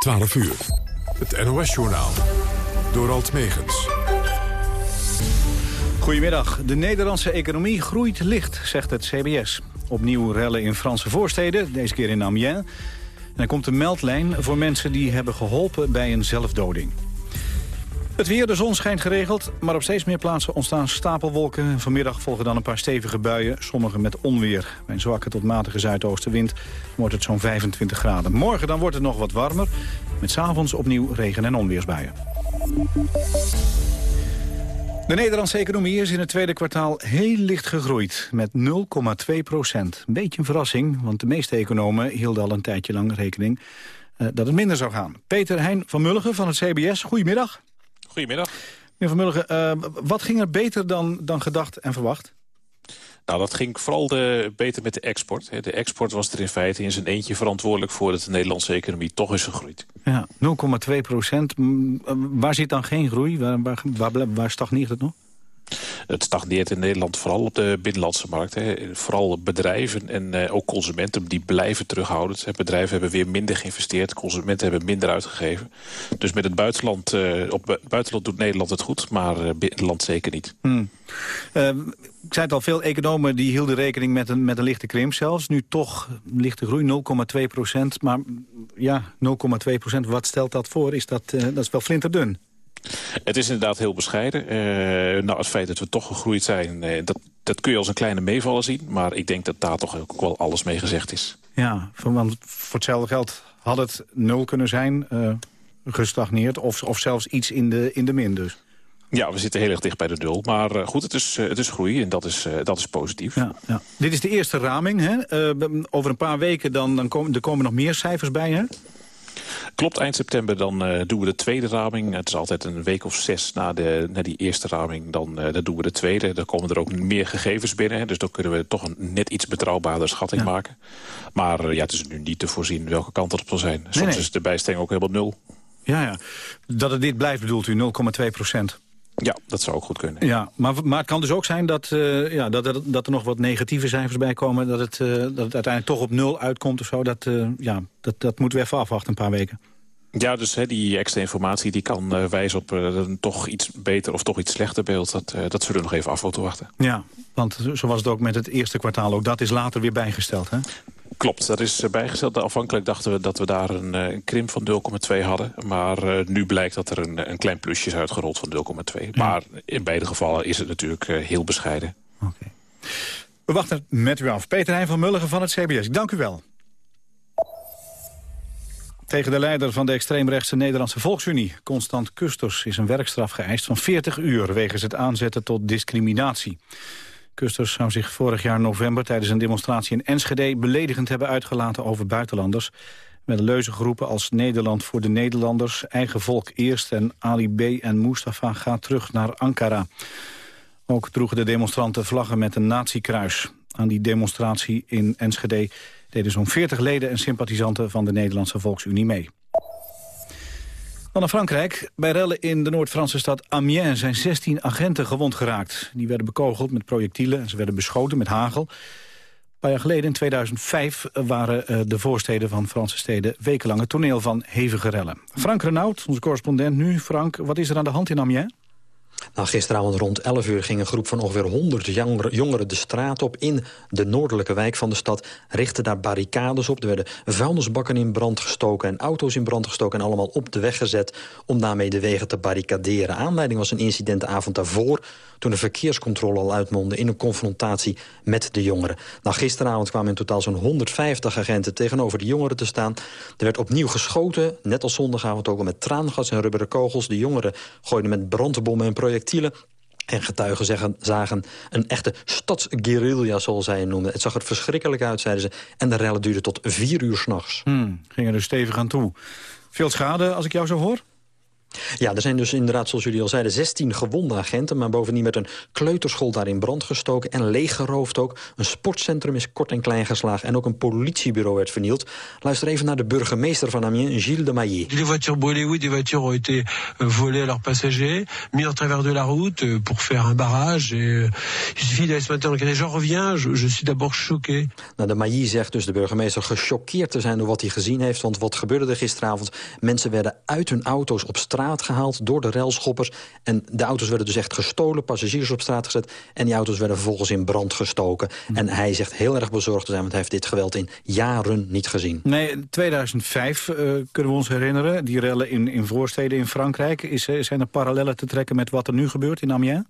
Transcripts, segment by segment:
12 uur. Het NOS-journaal. Door Alt Megens. Goedemiddag. De Nederlandse economie groeit licht, zegt het CBS. Opnieuw rellen in Franse voorsteden, deze keer in Amiens. En er komt een meldlijn voor mensen die hebben geholpen bij een zelfdoding. Het weer, de zon schijnt geregeld, maar op steeds meer plaatsen ontstaan stapelwolken. Vanmiddag volgen dan een paar stevige buien, sommige met onweer. Bij een zwakke tot matige zuidoostenwind wordt het zo'n 25 graden. Morgen dan wordt het nog wat warmer, met s'avonds opnieuw regen- en onweersbuien. De Nederlandse economie is in het tweede kwartaal heel licht gegroeid, met 0,2 procent. Een beetje een verrassing, want de meeste economen hielden al een tijdje lang rekening uh, dat het minder zou gaan. Peter Hein van Mulligen van het CBS, goedemiddag. Goedemiddag. Meneer Van Mulligen, uh, wat ging er beter dan, dan gedacht en verwacht? Nou, dat ging vooral de, beter met de export. De export was er in feite in zijn eentje verantwoordelijk voor dat de Nederlandse economie toch is gegroeid. Ja, 0,2 procent. Waar zit dan geen groei? Waar, waar, waar, waar stagneert het nog? Het stagneert in Nederland vooral op de binnenlandse markt. Hè. Vooral bedrijven en uh, ook consumenten die blijven terughoudend. Bedrijven hebben weer minder geïnvesteerd. Consumenten hebben minder uitgegeven. Dus met het buitenland, uh, op het buitenland doet Nederland het goed. Maar uh, binnenland zeker niet. Hmm. ik zei het al, veel economen die hielden rekening met een, met een lichte krimp zelfs. Nu toch lichte groei, 0,2 procent. Maar ja, 0,2 procent, wat stelt dat voor? Is dat, dat is wel flinterdun. Het is inderdaad heel bescheiden. Uh, nou, het feit dat we toch gegroeid zijn, uh, dat, dat kun je als een kleine meevaller zien. Maar ik denk dat daar toch ook wel alles mee gezegd is. Ja, want voor hetzelfde geld had het nul kunnen zijn, uh, gestagneerd... Of, of zelfs iets in de, in de min dus. Ja, we zitten heel erg dicht bij de nul. Maar uh, goed, het is, uh, het is groei en dat is, uh, dat is positief. Ja, ja. Dit is de eerste raming. Hè? over een paar weken dan, dan komen, er komen nog meer cijfers bij. Hè? Klopt, eind september dan uh, doen we de tweede raming. Het is altijd een week of zes na, de, na die eerste raming. Dan, uh, dan doen we de tweede. Dan komen er ook meer gegevens binnen. Dus dan kunnen we toch een net iets betrouwbaarder schatting ja. maken. Maar uh, ja, het is nu niet te voorzien welke kant het op zal zijn. Soms nee, nee. is de bijstelling ook helemaal nul. Ja, ja. Dat het dit blijft bedoelt u, 0,2 procent. Ja, dat zou ook goed kunnen. Ja, maar, maar het kan dus ook zijn dat, uh, ja, dat, er, dat er nog wat negatieve cijfers bij komen... dat het, uh, dat het uiteindelijk toch op nul uitkomt of zo. Dat, uh, ja, dat, dat moeten we even afwachten een paar weken. Ja, dus hè, die extra informatie die kan uh, wijzen op uh, een toch iets beter of toch iets slechter beeld. Dat, uh, dat zullen we nog even af moeten wachten. Ja, want zo was het ook met het eerste kwartaal. Ook dat is later weer bijgesteld, hè? Klopt, dat is bijgesteld. Afhankelijk dachten we dat we daar een, een krimp van 0,2 hadden. Maar nu blijkt dat er een, een klein plusje is uitgerold van 0,2. Ja. Maar in beide gevallen is het natuurlijk heel bescheiden. Oké. Okay. We wachten met u af. Peter Heijn van Mulligen van het CBS. Ik dank u wel. Tegen de leider van de extreemrechtse Nederlandse Volksunie, Constant Kusters, is een werkstraf geëist van 40 uur wegens het aanzetten tot discriminatie. Kusters zou zich vorig jaar november tijdens een demonstratie in Enschede beledigend hebben uitgelaten over buitenlanders. Met leuzen geroepen als Nederland voor de Nederlanders, eigen volk eerst en Ali B. en Mustafa gaat terug naar Ankara. Ook droegen de demonstranten vlaggen met een nazi-kruis. Aan die demonstratie in Enschede deden zo'n 40 leden en sympathisanten van de Nederlandse Volksunie mee. Dan naar Frankrijk. Bij rellen in de Noord-Franse stad Amiens zijn 16 agenten gewond geraakt. Die werden bekogeld met projectielen en ze werden beschoten met hagel. Een paar jaar geleden, in 2005, waren de voorsteden van Franse steden... wekenlang het toneel van hevige rellen. Frank Renaud, onze correspondent nu. Frank, wat is er aan de hand in Amiens? Nou, gisteravond rond 11 uur ging een groep van ongeveer 100 jongeren de straat op... in de noordelijke wijk van de stad, richtten daar barricades op. Er werden vuilnisbakken in brand gestoken en auto's in brand gestoken... en allemaal op de weg gezet om daarmee de wegen te barricaderen. Aanleiding was een incident de avond daarvoor... toen de verkeerscontrole al uitmondde in een confrontatie met de jongeren. Nou, gisteravond kwamen in totaal zo'n 150 agenten tegenover de jongeren te staan. Er werd opnieuw geschoten, net als zondagavond ook al met traangas en rubberen kogels. De jongeren gooiden met brandbommen en projectielen. En getuigen zeggen, zagen een echte stadsguerrilla, zoals zij het noemden. Het zag er verschrikkelijk uit, zeiden ze. En de rellen duurden tot vier uur s'nachts. Hmm, gingen er stevig aan toe. Veel schade, als ik jou zo hoor? Ja, er zijn dus inderdaad, zoals jullie al zeiden, 16 gewonde agenten... maar bovendien werd een kleuterschool daar in brand gestoken... en leeggeroofd ook. Een sportcentrum is kort en klein geslagen... en ook een politiebureau werd vernield. Luister even naar de burgemeester van Amiens, Gilles de Maillet. Les voitures brûlées, oui, des voitures ont été euh, volées à leurs passagers... mis en travers de la route euh, pour faire un barrage. Et, euh, il suffit d'aller ce matin en J'en reviens, je, je suis d'abord choqué. Nou, de Maillet zegt dus de burgemeester gechoqueerd te zijn... door wat hij gezien heeft, want wat gebeurde er gisteravond? Mensen werden uit hun auto's op straat gehaald door de railschoppers. En de auto's werden dus echt gestolen, passagiers op straat gezet... en die auto's werden vervolgens in brand gestoken. Hm. En hij zegt heel erg bezorgd te zijn, want hij heeft dit geweld in jaren niet gezien. Nee, 2005 uh, eh, kunnen we ons herinneren. Die rellen in, in voorsteden in Frankrijk. Is, eh, zijn er parallellen te trekken met wat er nu gebeurt in Amiens?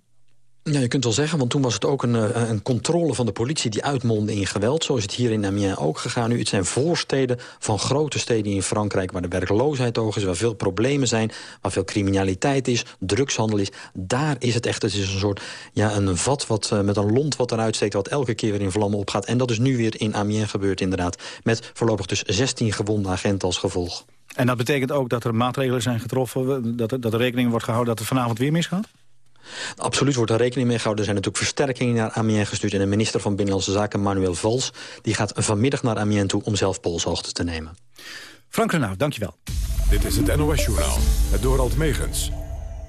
Ja, je kunt wel zeggen, want toen was het ook een, eh, een controle van de politie... die uitmondde in geweld, zo is het hier in Amiens ook gegaan nu. Het zijn voorsteden van grote steden in Frankrijk... waar de werkloosheid hoog is, waar veel problemen zijn... waar veel criminaliteit is, drugshandel is. Daar is het echt, het is een soort ja, een vat wat, uh, met een lont wat eruit steekt... wat elke keer weer in vlammen opgaat. En dat is nu weer in Amiens gebeurd inderdaad. Met voorlopig dus 16 gewonde agenten als gevolg. En dat betekent ook dat er maatregelen zijn getroffen... dat er, dat er rekening wordt gehouden dat het vanavond weer misgaat? Absoluut wordt er rekening mee gehouden. Er zijn natuurlijk versterkingen naar Amiens gestuurd. En de minister van Binnenlandse Zaken, Manuel Valls... die gaat vanmiddag naar Amiens toe om zelf polshoogte te nemen. Frank Renaud, dankjewel. Dit is het NOS-journaal, het Dorald Megens.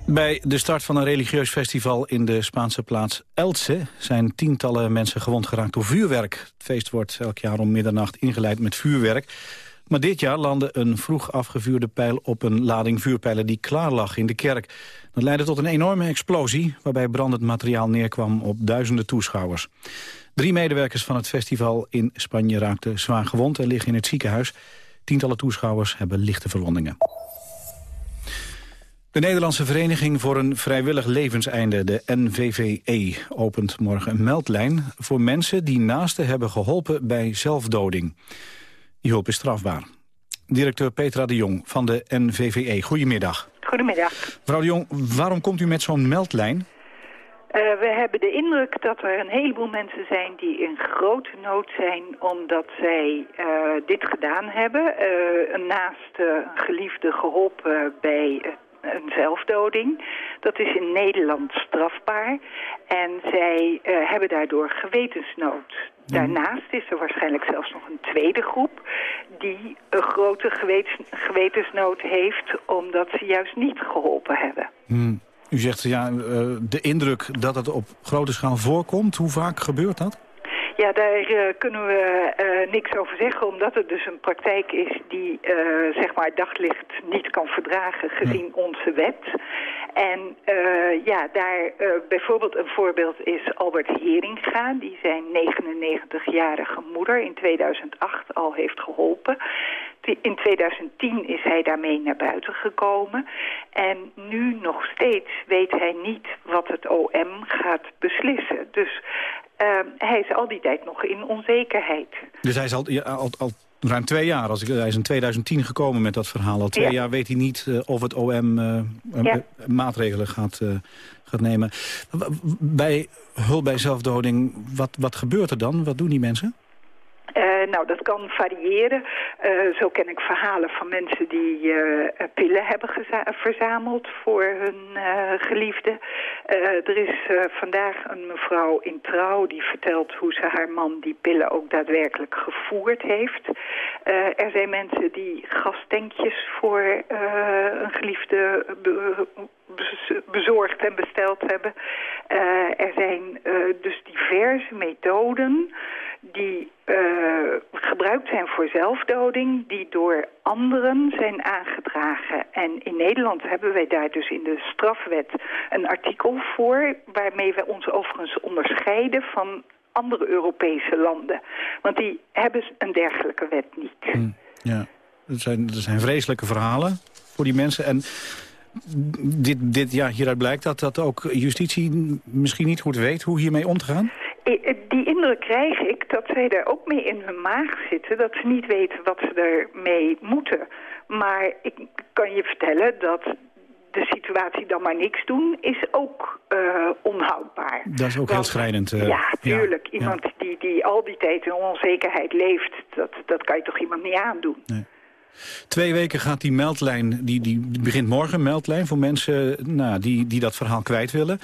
Bij de start van een religieus festival in de Spaanse plaats Elche... zijn tientallen mensen gewond geraakt door vuurwerk. Het feest wordt elk jaar om middernacht ingeleid met vuurwerk. Maar dit jaar landde een vroeg afgevuurde pijl op een lading vuurpijlen die klaar lag in de kerk. Dat leidde tot een enorme explosie waarbij brandend materiaal neerkwam op duizenden toeschouwers. Drie medewerkers van het festival in Spanje raakten zwaar gewond en liggen in het ziekenhuis. Tientallen toeschouwers hebben lichte verwondingen. De Nederlandse Vereniging voor een Vrijwillig Levenseinde, de NVVE, opent morgen een meldlijn voor mensen die naasten hebben geholpen bij zelfdoding. Die hulp is strafbaar. Directeur Petra de Jong van de NVVE, goedemiddag. Goedemiddag. Mevrouw de Jong, waarom komt u met zo'n meldlijn? Uh, we hebben de indruk dat er een heleboel mensen zijn die in grote nood zijn omdat zij uh, dit gedaan hebben. Uh, een naaste geliefde geholpen bij een zelfdoding. Dat is in Nederland strafbaar. En zij hebben daardoor gewetensnood. Daarnaast is er waarschijnlijk zelfs nog een tweede groep die een grote gewetensnood heeft omdat ze juist niet geholpen hebben. Hmm. U zegt ja, eh, de indruk dat het op grote schaal voorkomt. Hoe vaak gebeurt dat? Ja, daar uh, kunnen we uh, niks over zeggen, omdat het dus een praktijk is die uh, zeg maar daglicht niet kan verdragen gezien onze wet. En ja, daar bijvoorbeeld een voorbeeld is Albert Heringa, die zijn 99-jarige moeder in 2008 al heeft geholpen. In 2010 is hij daarmee naar buiten gekomen. En nu nog steeds weet hij niet wat het OM gaat beslissen. Dus hij is al die tijd nog in onzekerheid. Dus hij is al, ja, al, al ruim twee jaar, als ik, hij is in 2010 gekomen met dat verhaal. Al twee jaar weet hij niet uh, of het OM uh, ja. maatregelen gaat, gaat nemen. Bij hulp bij zelfdoding, wat, wat gebeurt er dan? Wat doen die mensen? Uh, nou, dat kan variëren. Uh, zo ken ik verhalen van mensen die uh, pillen hebben verzameld voor hun geliefde. er is vandaag een mevrouw in trouw die vertelt hoe ze haar man die pillen ook daadwerkelijk gevoerd heeft. er zijn mensen die gastankjes voor een geliefde bezorgd en besteld hebben. er zijn dus diverse methoden die uh, gebruikt zijn voor zelfdoding... die door anderen zijn aangedragen. En in Nederland hebben wij daar dus in de strafwet een artikel voor... waarmee we ons overigens onderscheiden van andere Europese landen. Want die hebben een dergelijke wet niet. Hmm, ja, dat zijn, dat zijn vreselijke verhalen voor die mensen. En dit, dit, ja, hieruit blijkt dat, dat ook justitie misschien niet goed weet hoe hiermee om te gaan? Die indruk krijg ik dat zij daar ook mee in hun maag zitten. Dat ze niet weten wat ze ermee moeten. Maar ik kan je vertellen dat de situatie dan maar niks doen is ook uh, onhoudbaar. Dat is ook heel schrijnend. Uh, ja, tuurlijk. iemand Die, die al die tijd in onzekerheid leeft, dat, dat kan je toch iemand niet aandoen. Nee. Twee weken gaat die meldlijn, die, die begint morgen, meldlijn voor mensen nou, die, die dat verhaal kwijt willen.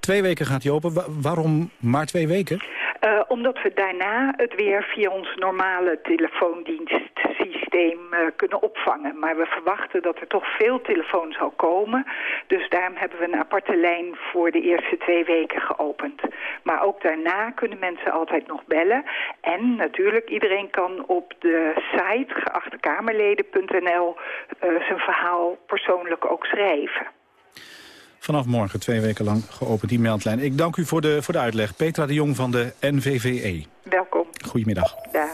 Twee weken gaat die open. waarom maar twee weken? Uh, omdat we daarna het weer via ons normale telefoondienstsysteem uh, kunnen opvangen. Maar we verwachten dat er toch veel telefoon zal komen. Dus daarom hebben we een aparte lijn voor de eerste twee weken geopend. Maar ook daarna kunnen mensen altijd nog bellen. En natuurlijk, iedereen kan op de site geachtekamerleden.nl uh, zijn verhaal persoonlijk ook schrijven. Vanaf morgen twee weken lang geopend die meldlijn. Ik dank u voor de, voor de uitleg. Petra de Jong van de NVVE. Welkom. Goedemiddag. Dag.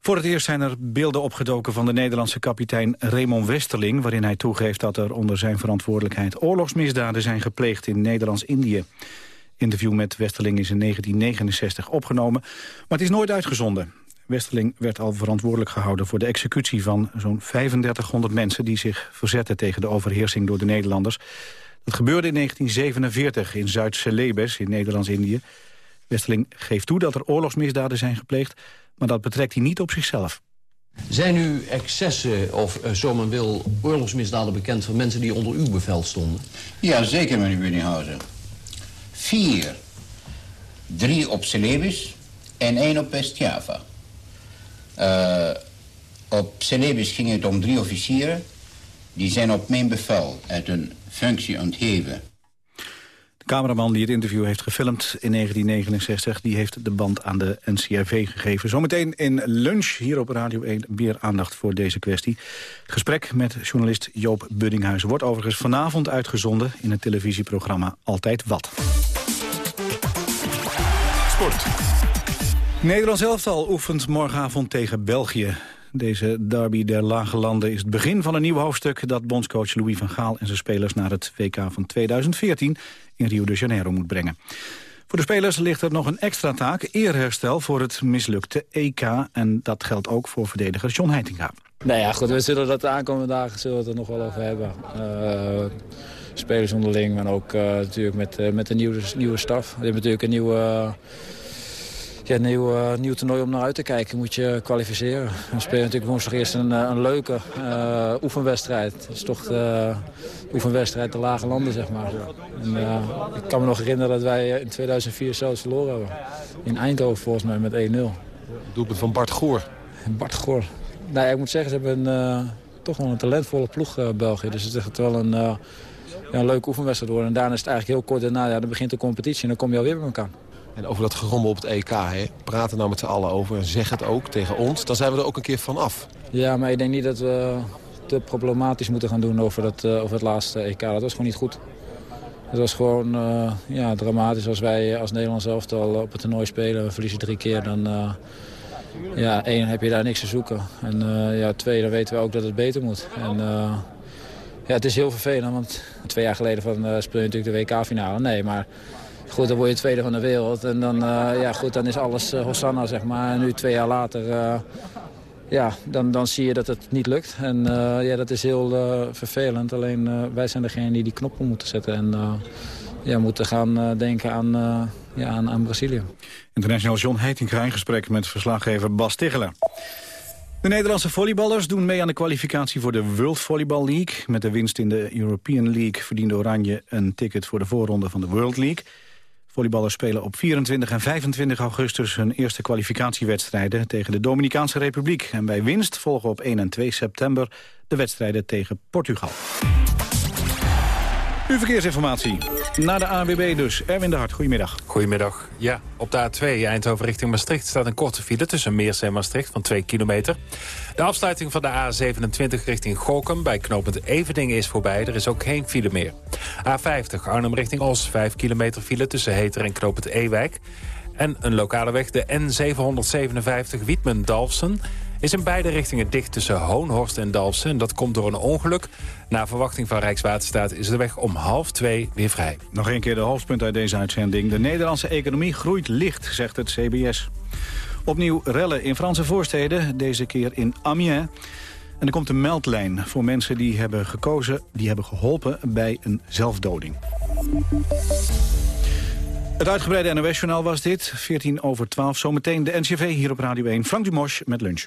Voor het eerst zijn er beelden opgedoken van de Nederlandse kapitein Raymond Westerling... waarin hij toegeeft dat er onder zijn verantwoordelijkheid oorlogsmisdaden zijn gepleegd in Nederlands-Indië. Interview met Westerling is in 1969 opgenomen, maar het is nooit uitgezonden. Westerling werd al verantwoordelijk gehouden voor de executie van zo'n 3500 mensen die zich verzetten tegen de overheersing door de Nederlanders. Dat gebeurde in 1947 in Zuid-Celebes in Nederlands-Indië. Westerling geeft toe dat er oorlogsmisdaden zijn gepleegd, maar dat betrekt hij niet op zichzelf. Zijn u excessen of, uh, zo men wil, oorlogsmisdaden bekend van mensen die onder uw bevel stonden? Ja, zeker, meneer Buninghausen. Vier. Drie op Celebes en één op West-Java. Uh, op Celebes ging het om drie officieren. Die zijn op mijn bevel uit hun functie ontheven. De cameraman die het interview heeft gefilmd in 1969... die heeft de band aan de NCRV gegeven. Zometeen in lunch hier op Radio 1 meer aandacht voor deze kwestie. Het gesprek met journalist Joop Buddinghuis wordt overigens vanavond uitgezonden... in het televisieprogramma Altijd Wat. Sport. Nederlands elftal oefent morgenavond tegen België. Deze derby der lage landen is het begin van een nieuw hoofdstuk... dat bondscoach Louis van Gaal en zijn spelers naar het WK van 2014 in Rio de Janeiro moet brengen. Voor de spelers ligt er nog een extra taak, eerherstel voor het mislukte EK. En dat geldt ook voor verdediger John Heitinga. Nee, ja, goed, we zullen dat de aankomende dagen zullen we het er nog wel over hebben. Uh, spelers onderling, maar ook uh, natuurlijk met, uh, met de nieuwe, nieuwe staf. We hebben natuurlijk een nieuwe ja, een nieuw, uh, nieuw toernooi om naar uit te kijken. Moet je kwalificeren. We spelen natuurlijk woensdag eerst een, eh, een leuke uh, oefenwedstrijd. Het is toch de oefenwedstrijd de lage landen, zeg maar. En, ik kan me nog herinneren dat wij in 2004 zelfs verloren hebben. In Eindhoven volgens mij met 1-0. Doelpunt van Bart Goor. Bart Goor. Nou, ja, ik moet zeggen, ze hebben een, toch wel een talentvolle ploeg, België. Dus het is echt wel een, ja, een leuke oefenwedstrijd worden. En daarna is het eigenlijk heel kort daarna, ja, dan begint de competitie en dan kom je alweer bij elkaar. En over dat gerommel op het EK, hè? praat er nou met z'n allen over en zeg het ook tegen ons. Dan zijn we er ook een keer van af. Ja, maar ik denk niet dat we te problematisch moeten gaan doen over, dat, uh, over het laatste EK. Dat was gewoon niet goed. Het was gewoon uh, ja, dramatisch als wij als Nederlands elftal op het toernooi spelen. We verliezen drie keer, dan... Uh, ja, één, heb je daar niks te zoeken. En ja, twee, dan weten we ook dat het beter moet. En ja, het is heel vervelend, want twee jaar geleden van, speel je natuurlijk de WK-finale. Nee, maar Goed, dan word je tweede van de wereld. En dan, uh, ja, goed, dan is alles uh, Hosanna, zeg maar. En nu twee jaar later, uh, ja, dan, dan zie je dat het niet lukt. En ja, dat is heel vervelend. Alleen wij zijn degene die die knoppen moeten zetten. En ja, moeten gaan denken aan, ja, aan, aan Brazilië. International John Heitinga in gesprek met verslaggever Bas Tichelen. De Nederlandse volleyballers doen mee aan de kwalificatie voor de World Volleyball League. Met de winst in de European League verdiende Oranje een ticket voor de voorronde van de World League. Volleyballers spelen op 24 en 25 augustus hun eerste kwalificatiewedstrijden tegen de Dominicaanse Republiek. En bij winst volgen op 1 en 2 september de wedstrijden tegen Portugal. Nu verkeersinformatie. Naar de ANWB dus. Erwin de Hart, goedemiddag. Goedemiddag. Ja, op de A2 Eindhoven richting Maastricht staat een korte file... tussen Meers en Maastricht van 2 kilometer. De afsluiting van de A27 richting Gorkum bij knooppunt Evening is voorbij. Er is ook geen file meer. A50 Arnhem richting Os, 5 kilometer file tussen Heter en knooppunt Ewijk. En een lokale weg, de N757 Wietmen-Dalfsen is in beide richtingen dicht tussen Hoonhorst en Dalfsen. En dat komt door een ongeluk. Na verwachting van Rijkswaterstaat is de weg om half twee weer vrij. Nog een keer de hoofdpunt uit deze uitzending. De Nederlandse economie groeit licht, zegt het CBS. Opnieuw rellen in Franse voorsteden, deze keer in Amiens. En er komt een meldlijn voor mensen die hebben gekozen... die hebben geholpen bij een zelfdoding. Het uitgebreide NOS-journaal was dit, 14 over 12. Zometeen de NCV hier op Radio 1. Frank Dumos met lunch.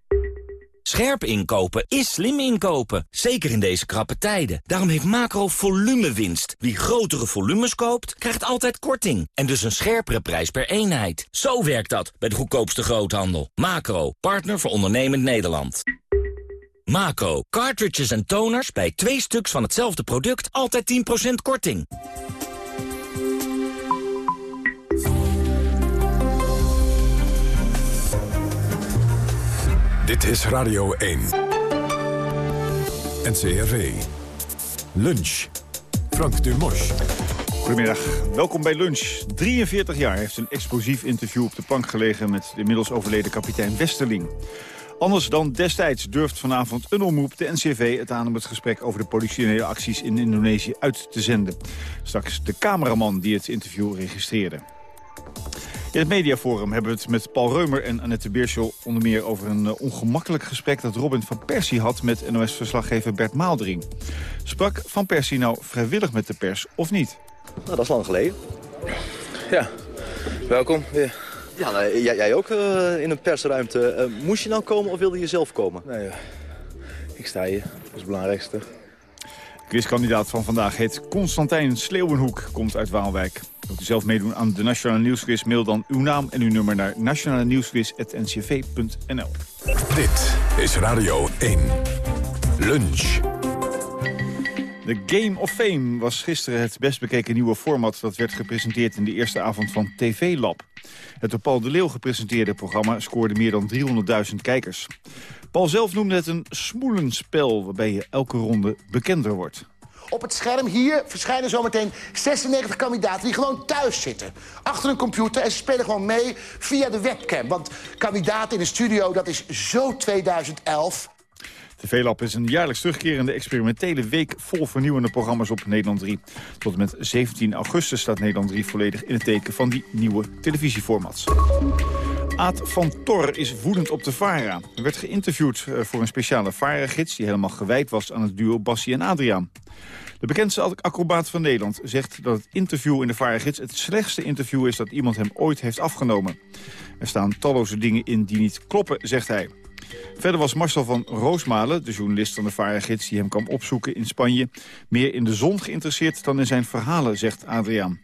Scherp inkopen is slim inkopen, zeker in deze krappe tijden. Daarom heeft Macro winst. Wie grotere volumes koopt, krijgt altijd korting. En dus een scherpere prijs per eenheid. Zo werkt dat bij de goedkoopste groothandel. Macro, partner voor ondernemend Nederland. Macro, cartridges en toners bij twee stuks van hetzelfde product altijd 10% korting. Dit is Radio 1. NCRV. Lunch. Frank Dumos. Goedemiddag, welkom bij Lunch. 43 jaar heeft een explosief interview op de plank gelegen... met de inmiddels overleden kapitein Westerling. Anders dan destijds durft vanavond een omroep de NCV het aan om het gesprek over de politionele acties in Indonesië uit te zenden. Straks de cameraman die het interview registreerde. In het mediaforum hebben we het met Paul Reumer en Annette Beerschel... onder meer over een eh, ongemakkelijk gesprek dat Robin van Persie had... met NOS-verslaggever Bert Maaldering. Sprak Van Persie nou vrijwillig met de pers of niet? Nou, dat is lang geleden. Ja, welkom weer. Ja, nou, jij, jij, ook uh, in een persruimte. Uh, moest je nou komen of wilde je zelf komen? Nee, ik sta hier. Dat is het belangrijkste. Quizkandidaat van vandaag heet Constantijn Sleeuwenhoek, komt uit Waalwijk. Wilt u zelf meedoen aan de Nationale Nieuwsquiz? Mail dan uw naam en uw nummer naar nationalenieuwsquiz.ncv.nl. Dit is Radio 1. Lunch. De Game of Fame was gisteren het best bekeken nieuwe format... dat werd gepresenteerd in de eerste avond van TV Lab. Het door Paul de Leeuw gepresenteerde programma scoorde meer dan 300.000 kijkers. Paul zelf noemde het een smoelenspel... waarbij je elke ronde bekender wordt. Op het scherm hier verschijnen zometeen 96 kandidaten die gewoon thuis zitten. Achter een computer en ze spelen gewoon mee via de webcam. Want kandidaten in de studio, dat is zo 2011. TV-lab is een jaarlijks terugkerende experimentele week vol vernieuwende programma's op Nederland 3. Tot en met 17 augustus staat Nederland 3 volledig in het teken van die nieuwe televisieformats. Aad van Tor is woedend op de VARA. Hij werd geïnterviewd eh, voor een speciale VARA-gids... die helemaal gewijd was aan het duo Bassie en Adriaan. De bekendste acrobaat van Nederland zegt dat het interview in de VARA-gids... het slechtste interview is dat iemand hem ooit heeft afgenomen. Er staan talloze dingen in die niet kloppen, zegt hij. Verder was Marcel van Roosmalen, de journalist van de VARA-gids... die hem kwam opzoeken in Spanje, meer in de zon geïnteresseerd dan in zijn verhalen, zegt Adriaan.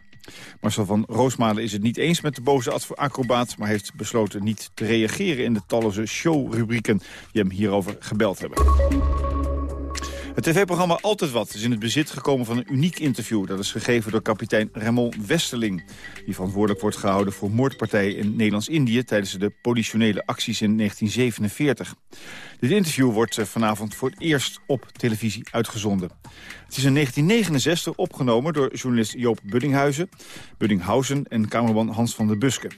Marcel van Roosmalen is het niet eens met de boze acrobaat... maar heeft besloten niet te reageren in de talloze showrubrieken... die hem hierover gebeld hebben. Het tv-programma Altijd Wat is in het bezit gekomen van een uniek interview. Dat is gegeven door kapitein Raymond Westerling. Die verantwoordelijk wordt gehouden voor moordpartijen in Nederlands-Indië... tijdens de politionele acties in 1947. Dit interview wordt eh, vanavond voor het eerst op televisie uitgezonden. Het is in 1969 opgenomen door journalist Joop Buddinghuizen... Buddinghausen en cameraman Hans van der Buske.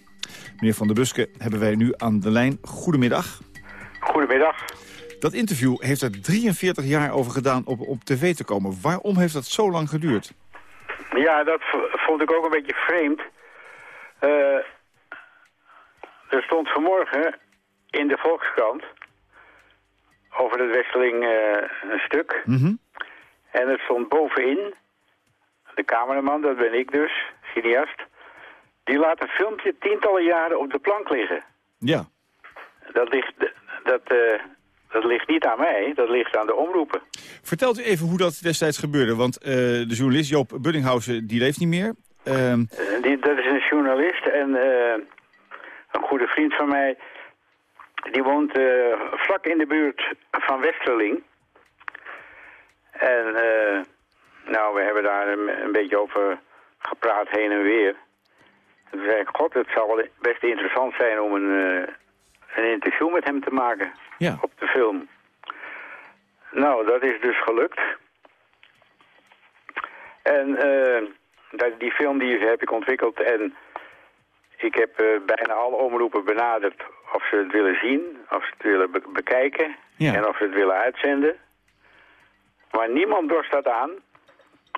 Meneer van der Buske hebben wij nu aan de lijn. Goedemiddag. Goedemiddag. Dat interview heeft er 43 jaar over gedaan om op tv te komen. Waarom heeft dat zo lang geduurd? Ja, dat vond ik ook een beetje vreemd. Uh, er stond vanmorgen in de Volkskrant over de Westeling uh, een stuk. Mhm. En het stond bovenin, de cameraman, dat ben ik dus, cineast... die laat een filmpje tientallen jaren op de plank liggen. Ja. Dat ligt... Dat, uh, dat ligt niet aan mij, dat ligt aan de omroepen. Vertelt u even hoe dat destijds gebeurde, want uh, de journalist Joop Buddinghausen die leeft niet meer. Uh... Die, dat is een journalist en uh, een goede vriend van mij. Die woont vlak in de buurt van Westerling. En nou, we hebben daar een, een, beetje over gepraat heen en weer. En toen zei ik, god, het zou wel best interessant zijn om een, een interview met hem te maken ja. op de film. Nou, dat is dus gelukt. En uh, die film die heb ik ontwikkeld en ik heb uh, bijna alle omroepen benaderd of ze het willen zien, of ze het willen be bekijken ja. en of ze het willen uitzenden. Maar niemand dorst dat aan.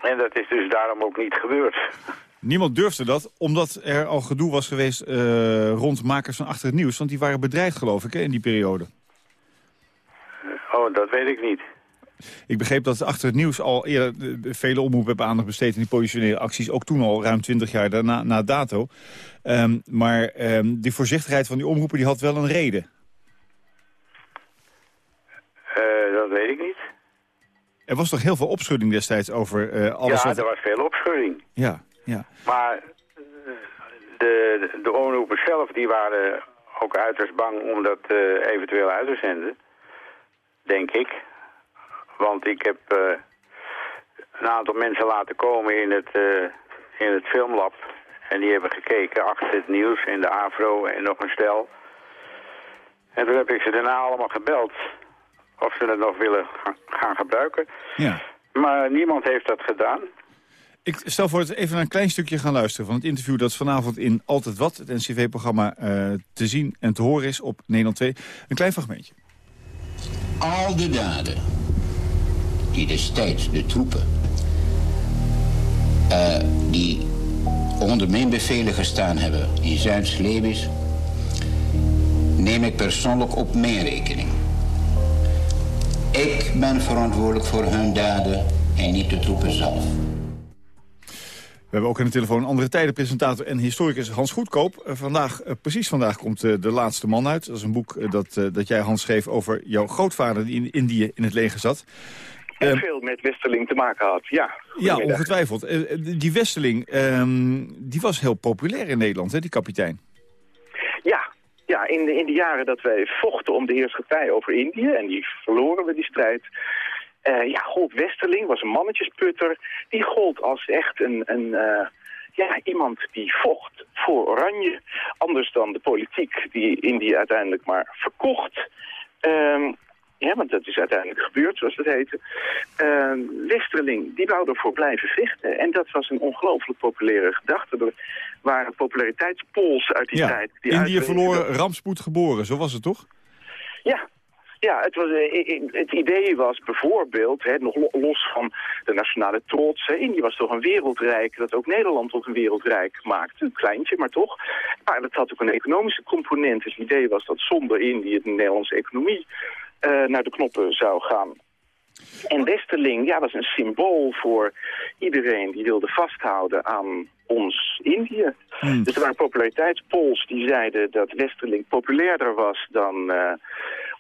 En dat is dus daarom ook niet gebeurd. Niemand durfde dat, omdat er al gedoe was geweest uh, rond makers van Achter het Nieuws. Want die waren bedreigd, geloof ik, hè, in die periode. Oh, dat weet ik niet. Ik begreep dat Achter het Nieuws al eerder vele omroepen hebben aandacht besteed... in die positionele acties, ook toen al ruim 20 jaar daarna, na dato. Um, maar um, die voorzichtigheid van die omroepen die had wel een reden. Uh, dat weet ik niet. Er was toch heel veel opschudding destijds over uh, alles... Ja, er was veel opschudding. Ja, ja. Maar de, de omroepers zelf die waren ook uiterst bang om dat uh, eventueel uit te zenden. Denk ik. Want ik heb uh, een aantal mensen laten komen in het, uh, in het filmlab. En die hebben gekeken achter het nieuws in de AVRO en nog een stel. En toen heb ik ze daarna allemaal gebeld of ze het nog willen gaan gebruiken. Ja. Maar niemand heeft dat gedaan. Ik stel voor dat we even naar een klein stukje gaan luisteren... van het interview dat vanavond in Altijd Wat, het NCV-programma, uh, te zien en te horen is op Nederland 2. Een klein fragmentje. Al de daden die destijds de troepen... Uh, die onder mijn bevelen gestaan hebben in Zuid-Sleebis... neem ik persoonlijk op mijn rekening. Ik ben verantwoordelijk voor hun daden en niet de troepen zelf. We hebben ook in de telefoon een andere tijdenpresentator en historicus Hans Goedkoop. Uh, vandaag, uh, precies vandaag komt uh, De Laatste Man uit. Dat is een boek dat, dat jij, Hans, schreef over jouw grootvader die in Indië in het leger zat. En veel met Westerling te maken had, ja. Ja, ongetwijfeld. die Westerling, ehm, die was heel populair in Nederland, hè, die kapitein. Ja, ja in, de, in de jaren dat wij vochten om de heerschappij over Indië... en die verloren we die strijd... Uh, ja, gold Westerling was een mannetjesputter. Die gold als echt een, een uh, ja, iemand die vocht voor Oranje. Anders dan de politiek die Indië uiteindelijk maar verkocht. Um, ja, want dat is uiteindelijk gebeurd, zoals het heette. Uh, Westerling, die wou ervoor blijven vechten. En dat was een ongelooflijk populaire gedachte. Er waren populariteitspols uit die ja, tijd. Die Indië verloren, rampspoed geboren, zo was het toch? Ja, ja, het, was, het idee was bijvoorbeeld, hè, nog los van de nationale trots... Hè, Indië was toch een wereldrijk dat ook Nederland tot een wereldrijk maakte. Een kleintje, maar toch. Maar dat had ook een economische component. Het idee was dat zonder Indië de Nederlandse economie uh, naar de knoppen zou gaan. En Westerling ja, was een symbool voor iedereen die wilde vasthouden aan ons Indië. Hmm. Dus er waren populariteitspolls die zeiden dat Westerling populairder was dan uh,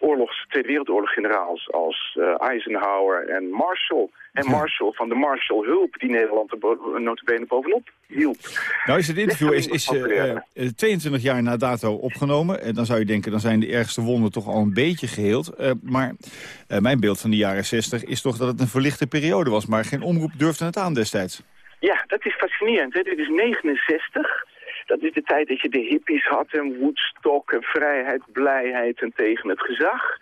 oorlogs, Tweede Wereldoorlog-generaals als uh, Eisenhower en Marshall. En Marshall van de Marshall-hulp die Nederland er bo notabene bovenop hielp. Nou is het interview is, is uh, 22 jaar na dato opgenomen. En dan zou je denken, dan zijn de ergste wonden toch al een beetje geheeld. Uh, maar mijn beeld van de jaren 60 is toch dat het een verlichte periode was. Maar geen omroep durfde het aan destijds. Ja, dat is fascinerend. Hè? Dit is 69. Dat is de tijd dat je de hippies had en Woodstock en vrijheid, blijheid en tegen het gezag.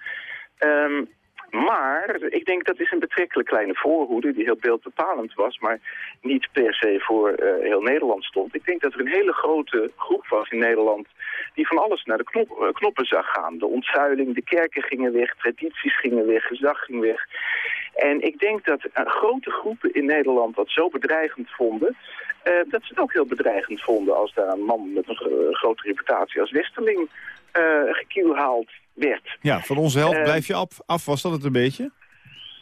Um, maar ik denk dat is een betrekkelijk kleine voorhoede die heel beeldbepalend was, maar niet per se voor uh, heel Nederland stond. Ik denk dat er een hele grote groep was in Nederland die van alles naar de uh, knoppen zag gaan. De ontzuiling, de kerken gingen weg, tradities gingen weg, gezag ging weg. En ik denk dat uh, grote groepen in Nederland dat zo bedreigend vonden... Uh, dat ze het ook heel bedreigend vonden als daar een man met een uh, grote reputatie als Westerling uh, gekielhaald werd. Ja, van onze held blijf je af, af, was dat het een beetje?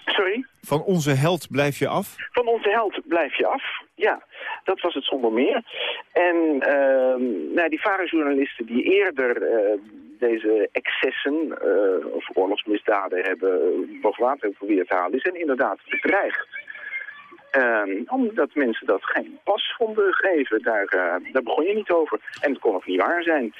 Sorry? Van onze held blijf je af? Van onze held blijf je af, ja. Dat was het zonder meer. En uh, nou, die varenjournalisten die eerder uh, deze excessen uh, of oorlogsmisdaden hebben boven water hebben proberen te halen, die zijn inderdaad bedreigd. Um, omdat mensen dat geen pas vonden geven. Daar, uh, daar begon je niet over. En het kon ook niet waar zijn.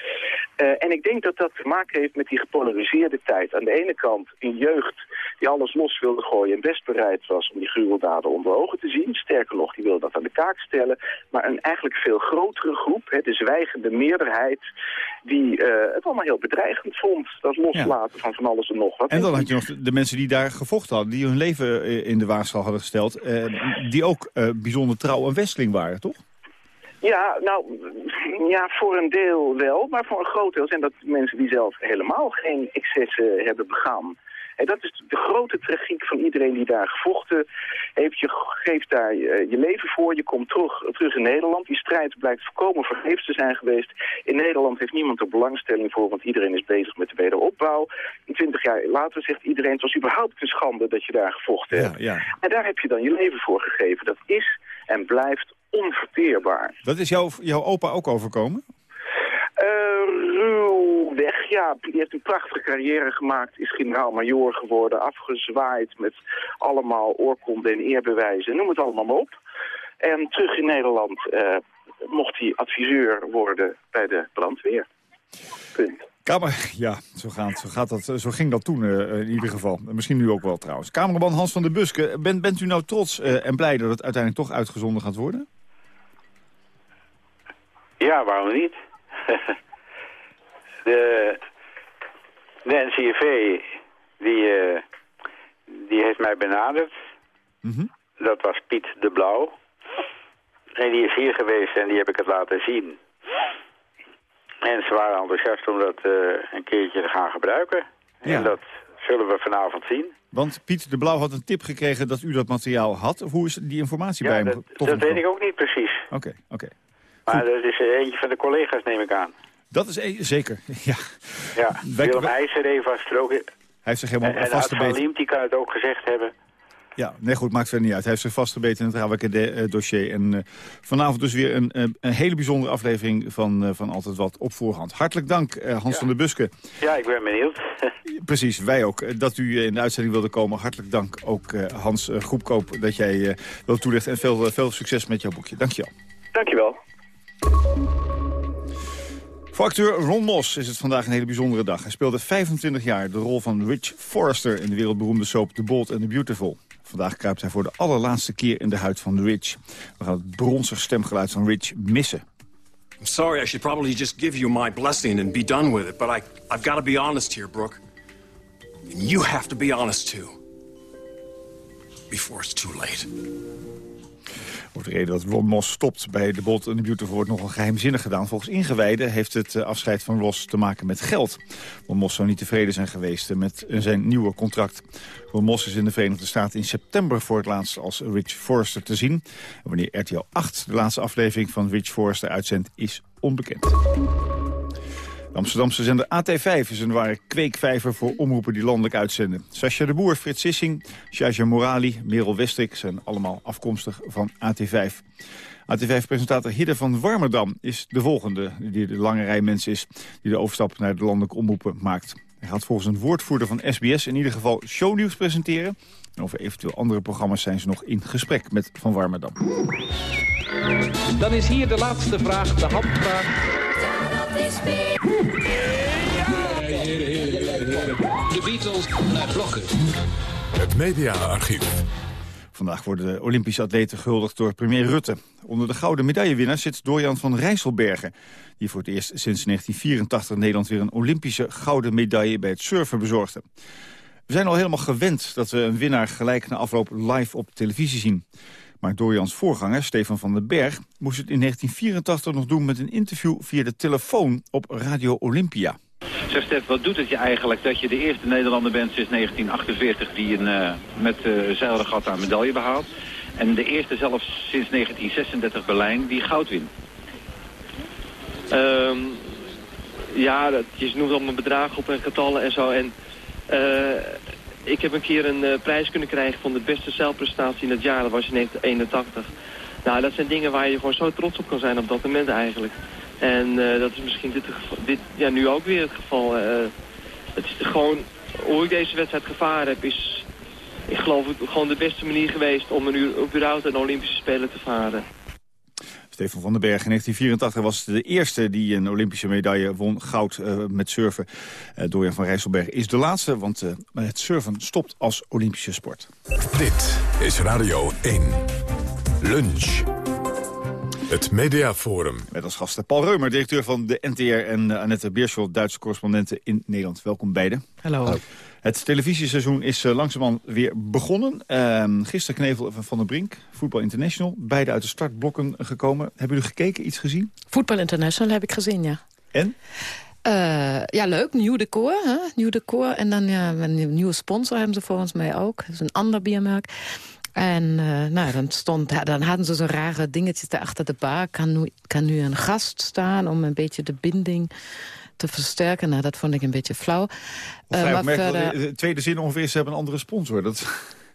Uh, en ik denk dat dat te maken heeft met die gepolariseerde tijd. Aan de ene kant een jeugd die alles los wilde gooien... en best bereid was om die gruweldaden onder ogen te zien. Sterker nog, die wilde dat aan de kaak stellen. Maar een eigenlijk veel grotere groep, hè, de zwijgende meerderheid... die uh, het allemaal heel bedreigend vond. Dat loslaten ja. van van alles en nog wat. En dan had je nog de mensen die daar gevochten hadden... die hun leven in de waagschaal hadden gesteld die ook bijzonder trouw en westeling waren, toch? Ja, nou, ja, voor een deel wel, maar voor een groot deel zijn dat mensen die zelf helemaal geen excessen hebben begaan. En dat is de grote tragiek van iedereen die daar gevochten heeft. Je geeft daar je, je leven voor, je komt terug, terug in Nederland. Die strijd blijkt voorkomen vergeefs te zijn geweest. In Nederland heeft niemand er belangstelling voor, want iedereen is bezig met de wederopbouw. Twintig jaar later zegt iedereen, het was überhaupt een schande dat je daar gevochten hebt. Ja, En daar heb je dan je leven voor gegeven. Dat is en blijft onverteerbaar. Dat is jouw, jouw opa ook overkomen? Uh, ruwweg, ja. Die heeft een prachtige carrière gemaakt. Is generaal-majoor geworden. Afgezwaaid met allemaal oorkonden en eerbewijzen. Noem het allemaal maar op. En terug in Nederland uh, mocht hij adviseur worden bij de brandweer. Punt. Kamer, ja, zo, gaat, zo, gaat dat, zo ging dat toen uh, in ieder geval. Misschien nu ook wel trouwens. Kamerman Hans van der Buske, bent, bent u nou trots uh, en blij dat het uiteindelijk toch uitgezonden gaat worden? Ja, waarom niet? de, de NCV, die, uh, die heeft mij benaderd. Mm -hmm. Dat was Piet de Blauw. En die is hier geweest en die heb ik het laten zien. En ze waren enthousiast om dat uh, een keertje te gaan gebruiken. Ja. En dat zullen we vanavond zien. Want Piet de Blauw had een tip gekregen dat u dat materiaal had. Of hoe is die informatie ja, bij dat, hem? Dat weet ik ook niet precies. Oké, okay, oké. Okay. Maar dat is eentje van de collega's, neem ik aan. Dat is e zeker, ja. Ja, Willem IJzer was er ook... Hij heeft zich helemaal en vastgebeten. En die kan het ook gezegd hebben. Ja, nee goed, maakt verder niet uit. Hij heeft zich vastgebeten in het Rawakke-dossier. En uh, vanavond dus weer een, uh, een hele bijzondere aflevering van, uh, van Altijd Wat op voorhand. Hartelijk dank, Hans ja. van der Buske. Ja, ik ben benieuwd. Precies, wij ook. Dat u in de uitzending wilde komen. Hartelijk dank ook Hans Groepkoop dat jij wil toelichten. En veel, veel succes met jouw boekje. Dank je wel. Dank je wel. Voor acteur Ron Moss is het vandaag een hele bijzondere dag. Hij speelde 25 jaar de rol van Rich Forrester... in de wereldberoemde soap The Bold and the Beautiful. Vandaag kruipt hij voor de allerlaatste keer in de huid van Rich. We gaan het bronzig stemgeluid van Rich missen. I'm sorry, I should probably just give you my blessing and be done with it. But I, I've got to be honest here, Brooke. And you have to be honest, too. Before it's too late. Over de reden dat Ron Moss stopt bij The Bold and the Beautiful wordt nogal geheimzinnig gedaan. Volgens ingewijden heeft het afscheid van Ross te maken met geld. Ron Moss zou niet tevreden zijn geweest met zijn nieuwe contract. Ron Moss is in de Verenigde Staten in september voor het laatst als Rich Forrester te zien. En wanneer RTL 8 de laatste aflevering van Rich Forrester uitzendt is onbekend. De Amsterdamse zender AT5 is een ware kweekvijver voor omroepen die landelijk uitzenden. Sascha de Boer, Frits Sissing, Shaja Morali, Merel Westrik zijn allemaal afkomstig van AT5. AT5-presentator Hidde van Warmerdam is de volgende die de lange rij mensen is... die de overstap naar de landelijke omroepen maakt. Hij gaat volgens een woordvoerder van SBS in ieder geval shownieuws presenteren. En over eventueel andere programma's zijn ze nog in gesprek met Van Warmerdam. Dan is hier de laatste vraag, de handvraag. De Beatles naar blokken. Het mediaarchief. Vandaag worden de Olympische atleten gehuldigd door premier Rutte. Onder de gouden medaillewinnaar zit Dorian van Rijsselbergen... die voor het eerst sinds 1984 Nederland weer een Olympische gouden medaille bij het surfen bezorgde. We zijn al helemaal gewend dat we een winnaar gelijk na afloop live op televisie zien. Maar Dorians voorganger, Stefan van den Berg, moest het in 1984 nog doen met een interview via de telefoon op Radio Olympia. Zeg Stef, wat doet het je eigenlijk dat je de eerste Nederlander bent sinds 1948 die een, uh, met uh, zeilregatta een medaille behaalt. En de eerste zelfs sinds 1936 Berlijn die goud wint? Um, ja, dat, je noemt allemaal bedragen op en getallen en zo. En uh, ik heb een keer een uh, prijs kunnen krijgen van de beste zeilprestatie in het jaar. Dat was in 1981. Nou, dat zijn dingen waar je gewoon zo trots op kan zijn op dat moment eigenlijk. En uh, dat is misschien dit, dit, ja, nu ook weer het geval. Uh, het is gewoon, hoe ik deze wedstrijd gevaren heb, is, ik geloof, gewoon de beste manier geweest om een überhaupt een Olympische Spelen te varen. Stefan van den Berg in 1984 was de eerste die een Olympische medaille won. Goud uh, met surfen. Uh, Dorian van Rijsselberg is de laatste, want uh, het surfen stopt als Olympische sport. Dit is Radio 1. Lunch. Het Mediaforum. Met als gasten Paul Reumer, directeur van de NTR... en Annette Beerschot, Duitse correspondenten in Nederland. Welkom beiden. Hallo. Het televisieseizoen is uh, langzamerhand weer begonnen. Uh, gisteren Knevel van der Brink, Voetbal International. Beide uit de startblokken gekomen. Hebben jullie gekeken, iets gezien? Voetbal International heb ik gezien, ja. En? Uh, ja, leuk. Nieuw decor. Hè? Nieuw decor. En dan ja, een nieuwe sponsor hebben ze volgens mij ook. Dat is een ander biermerk. En uh, nou, dan, stond, dan hadden ze zo'n rare dingetjes daar achter de bar. Kan nu, kan nu een gast staan om een beetje de binding te versterken. Nou, dat vond ik een beetje flauw. Uh, maar verder... De tweede zin ongeveer, ze hebben een andere sponsor. Dat...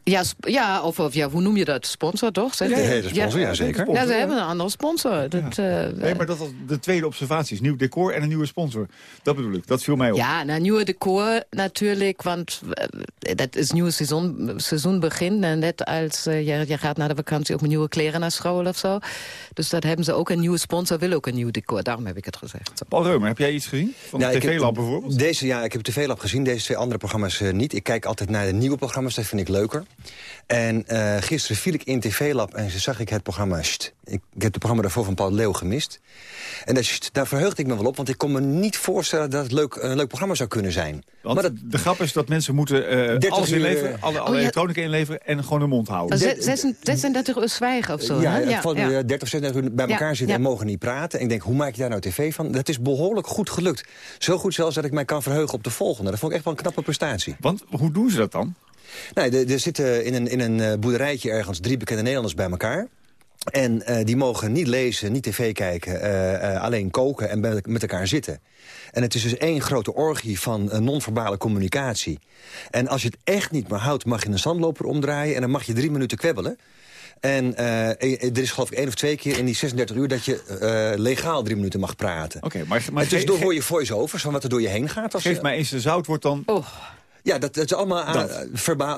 Ja, ja, of, of ja, hoe noem je dat? Sponsor, toch? Zeg? Ja, ja, de sponsor, ja, zeker. Ja, ze hebben een andere sponsor. Dat, ja. uh, nee, maar dat was de tweede observatie is nieuw decor en een nieuwe sponsor. Dat bedoel ik, dat viel mij op. Ja, nou, nieuwe decor natuurlijk, want uh, dat is nieuw seizoen, seizoen begin. En net als uh, je, je gaat naar de vakantie ook met nieuwe kleren naar school of zo. Dus dat hebben ze ook. Een nieuwe sponsor wil ook een nieuw decor. Daarom heb ik het gezegd. Paul Reumer, heb jij iets gezien? Van de TV-lab bijvoorbeeld? Deze, ja, ik heb de TV-lab gezien. Deze twee andere programma's niet. Ik kijk altijd naar de nieuwe programma's, dat vind ik leuker. En uh, gisteren viel ik in TV-lab en zag ik het programma Sst. Ik, ik, heb het programma daarvoor van Paul Leeuw gemist. En dat, daar verheugde ik me wel op, want ik kon me niet voorstellen... dat het leuk, een leuk programma zou kunnen zijn. Want maar dat, de grap is dat mensen moeten uh, alles inleveren, alle, alle oh, elektronica inleveren... en gewoon hun mond houden. 36 uur zwijgen of zo, Ja, ja, van, ja. 30 of 36 uur bij elkaar zitten en mogen niet praten. En ik denk, hoe maak je daar nou tv van? Dat is behoorlijk goed gelukt. Zo goed zelfs dat ik mij kan verheugen op de volgende. Dat vond ik echt wel een knappe prestatie. Want hoe doen ze dat dan? Nee, er zitten in een, in een eh, boerderijtje ergens drie bekende Nederlanders bij elkaar. En uh, die mogen niet lezen, niet tv kijken, uh, uh, alleen koken en met, elkaar zitten. En het is dus één grote orgie van non-verbale communicatie. En als je het echt niet meer houdt, mag je een zandloper omdraaien... en dan mag je drie minuten kwebbelen. En er is geloof ik één of twee keer in die 36 uur... dat je legaal drie minuten mag praten. Oké, maar, maar... En tussendoor hoor je voice-overs van wat er door je heen gaat. Als geef mij eens de zout wordt dan... Oh. Ja, dat, dat is allemaal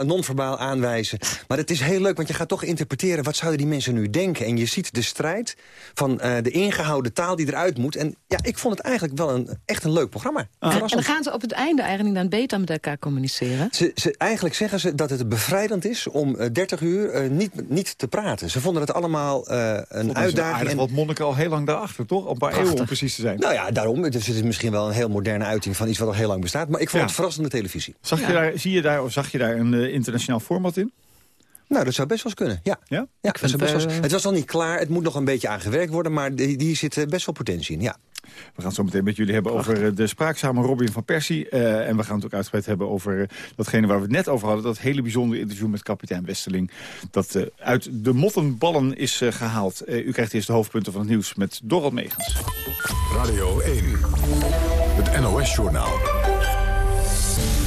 non-verbaal aanwijzen. Maar het is heel leuk, want je gaat toch interpreteren... wat zouden die mensen nu denken? En je ziet de strijd van uh, de ingehouden taal die eruit moet. En ja, ik vond het eigenlijk wel een, echt een leuk programma. Ah. En, dan gaan ze op het einde eigenlijk dan beter met elkaar communiceren? Ze, ze, eigenlijk zeggen ze dat het bevrijdend is om uh, 30 uur uh, niet, niet te praten. Ze vonden het allemaal uh, een uitdaging. En... wat monniken al heel lang daarachter, toch? Een paar Prachtig. eeuwen om precies te zijn. Nou ja, daarom. Dus het is misschien wel een heel moderne uiting van iets wat al heel lang bestaat. Maar ik vond ja. het verrassende televisie. Zag je daar, zie je daar, of zag je daar een uh, internationaal format in? Nou, dat zou best wel eens kunnen, ja. ja? ja dat zou best wel eens... Het was nog niet klaar, het moet nog een beetje aangewerkt worden... maar die, die zit best wel potentie in, ja. We gaan het zo meteen met jullie hebben over de spraakzame Robin van Persie. Uh, en we gaan het ook uitgebreid hebben over datgene waar we het net over hadden. Dat hele bijzondere interview met kapitein Westerling. Dat uh, uit de mottenballen is uh, gehaald. u krijgt eerst de hoofdpunten van het nieuws met Dorald Megens. Radio 1, het NOS-journaal.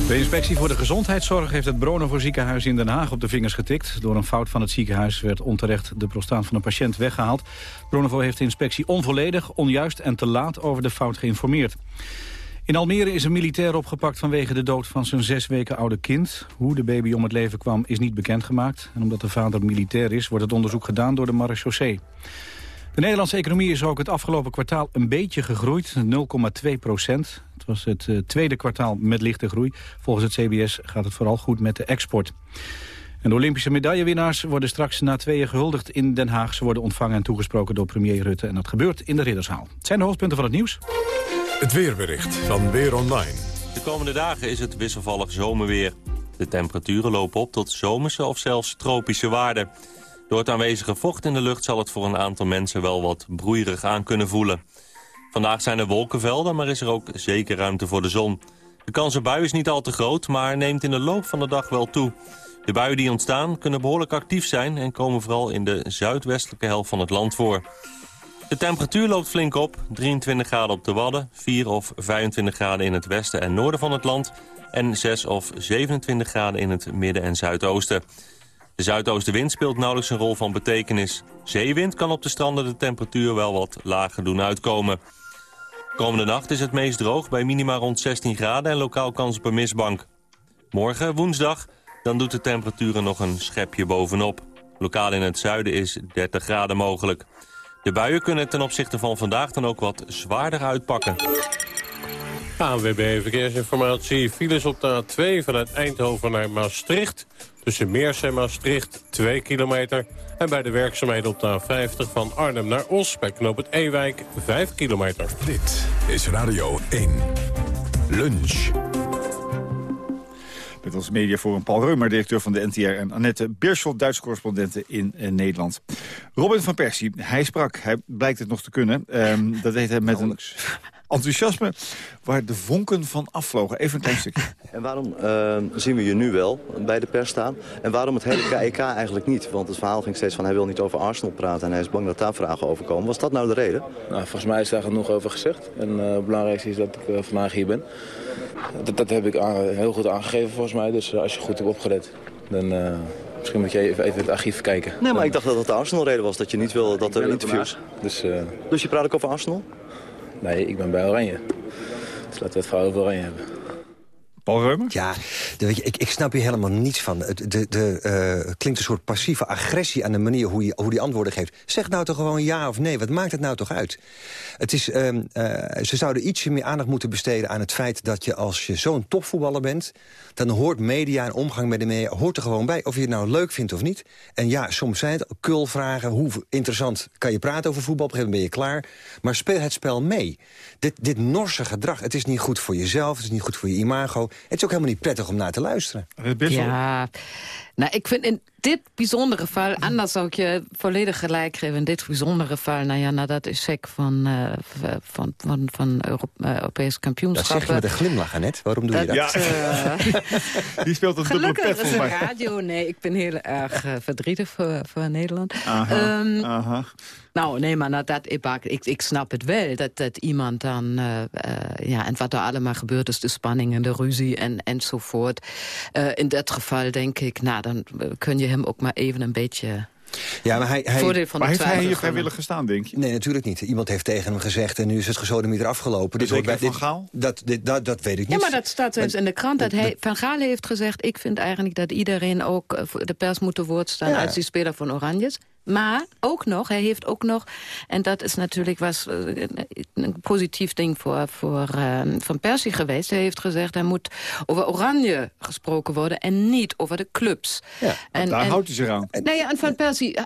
De inspectie voor de gezondheidszorg heeft het Bronovo ziekenhuis in Den Haag op de vingers getikt. Door een fout van het ziekenhuis werd onterecht de prostaat van een patiënt weggehaald. Bronovo heeft de inspectie onvolledig, onjuist en te laat over de fout geïnformeerd. In Almere is een militair opgepakt vanwege de dood van zijn zes weken oude kind. Hoe de baby om het leven kwam is niet bekendgemaakt. En omdat de vader militair is, wordt het onderzoek gedaan door de marechaussee. De Nederlandse economie is ook het afgelopen kwartaal een beetje gegroeid, 0,2 procent. Het was het uh, tweede kwartaal met lichte groei. Volgens het CBS gaat het vooral goed met de export. En de Olympische medaillewinnaars worden straks na tweeën gehuldigd in Den Haag. Ze worden ontvangen en toegesproken door premier Rutte. En dat gebeurt in de Riddershaal. Het zijn de hoofdpunten van het nieuws. Het weerbericht van Weer Online. De komende dagen is het wisselvallig zomerweer. De temperaturen lopen op tot zomerse of zelfs tropische waarden. Door het aanwezige vocht in de lucht zal het voor een aantal mensen wel wat broeierig aan kunnen voelen. Vandaag zijn er wolkenvelden, maar is er ook zeker ruimte voor de zon. De kans op bui is niet al te groot, maar neemt in de loop van de dag wel toe. De buien die ontstaan kunnen behoorlijk actief zijn... en komen vooral in de zuidwestelijke helft van het land voor. De temperatuur loopt flink op. 23 graden op de Wadden, 4 of 25 graden in het westen en noorden van het land... en 6 of 27 graden in het midden en zuidoosten. De zuidoostenwind speelt nauwelijks een rol van betekenis. Zeewind kan op de stranden de temperatuur wel wat lager doen uitkomen. Komende nacht is het meest droog bij minima rond 16 graden en lokaal kans op een mistbank. Morgen, woensdag, dan doet de temperatuur er nog een schepje bovenop. Lokaal in het zuiden is 30 graden mogelijk. De buien kunnen ten opzichte van vandaag dan ook wat zwaarder uitpakken. ANWB Verkeersinformatie. Files op de A2 vanuit Eindhoven naar Maastricht. Tussen Meers en Maastricht 2 kilometer. En bij de werkzaamheden op de A50 van Arnhem naar Os... bij knoop het Ewijk 5 kilometer. Dit is Radio 1. Lunch. Met ons mediaforum Paul Reumer, directeur van de NTR... en Annette Beerschel, Duitse correspondente in, in, Nederland. Robin van Persie, hij sprak, hij blijkt het nog te kunnen. Um, dat deed hij met een... Enthousiasme waar de vonken van afvlogen. Even een klein stukje. En waarom uh, zien we je nu wel bij de pers staan? En waarom het hele KEK eigenlijk niet? Want het verhaal ging steeds van hij wil niet over Arsenal praten... en hij is bang dat daar vragen over komen. Was dat nou de reden? Nou, volgens mij is daar genoeg over gezegd. En uh, het belangrijkste is dat ik uh, vandaag hier ben. Dat, dat heb ik aan, heel goed aangegeven volgens mij. Dus als je goed hebt opgelet, dan... Misschien moet je even, even het archief kijken. Nee, maar ik dacht dat het de Arsenal-reden was. Dat je niet wil dat er interviews... Dus, uh... dus je praat ook over Arsenal? Nee, ik ben bij Oranje. Dus laten we het vooral over Oranje hebben. Ja, ik, ik snap hier helemaal niets van. Het de, de, uh, klinkt een soort passieve agressie aan de manier hoe je hoe die antwoorden geeft. Zeg nou toch gewoon ja of nee, wat maakt het nou toch uit? Het is, uh, uh, ze zouden ietsje meer aandacht moeten besteden aan het feit... dat je als je zo'n topvoetballer bent... dan hoort media en omgang met de media hoort er gewoon bij. Of je het nou leuk vindt of niet. En ja, soms zijn het kulvragen. Hoe interessant kan je praten over voetbal? Op een gegeven moment ben je klaar. Maar speel het spel mee. Dit, dit norse gedrag, het is niet goed voor jezelf. Het is niet goed voor je imago. Het is ook helemaal niet prettig om naar te luisteren. Ja, nou, ik vind in dit bijzondere geval, anders zou ik je volledig gelijk geven. In dit bijzondere geval, nou ja, nou, dat is sec van, uh, van, van, van Euro uh, Europees kampioenschap. Dat zeg je met een glimlach, net. Waarom doe je dat? Ja. Uh, Die speelt een dubbele pet voor mij. radio, nee, ik ben heel erg verdrietig voor, voor Nederland. Aha, um, aha. Nou, nee, maar nou, dat, ik, ik, ik snap het wel. Dat, dat iemand dan, uh, uh, ja, en wat er allemaal gebeurt is, de spanning en de ruzie en, enzovoort. Uh, in dat geval denk ik, nou, dan kun je hem ook maar even een beetje... Ja, maar hij, hij, Voordeel van maar heeft hij hier vrijwillig gestaan, denk je? Nee, natuurlijk niet. Iemand heeft tegen hem gezegd en nu is het gesodemieter afgelopen. Dus bij Van Gaal? Dat, dit, dat, dat weet ik niet. Ja, maar dat staat dus in de krant. Dat hij, Van Gaal heeft gezegd, ik vind eigenlijk dat iedereen ook de pers moet te woord staan... Ja. als die speler van Oranjes. Maar ook nog, hij heeft ook nog... en dat is natuurlijk was een positief ding voor, voor uh, Van Persie geweest. Hij heeft gezegd, hij moet over Oranje gesproken worden... en niet over de clubs. Ja, en, daar en, houdt hij zich aan. Nee, ja, en Van Persie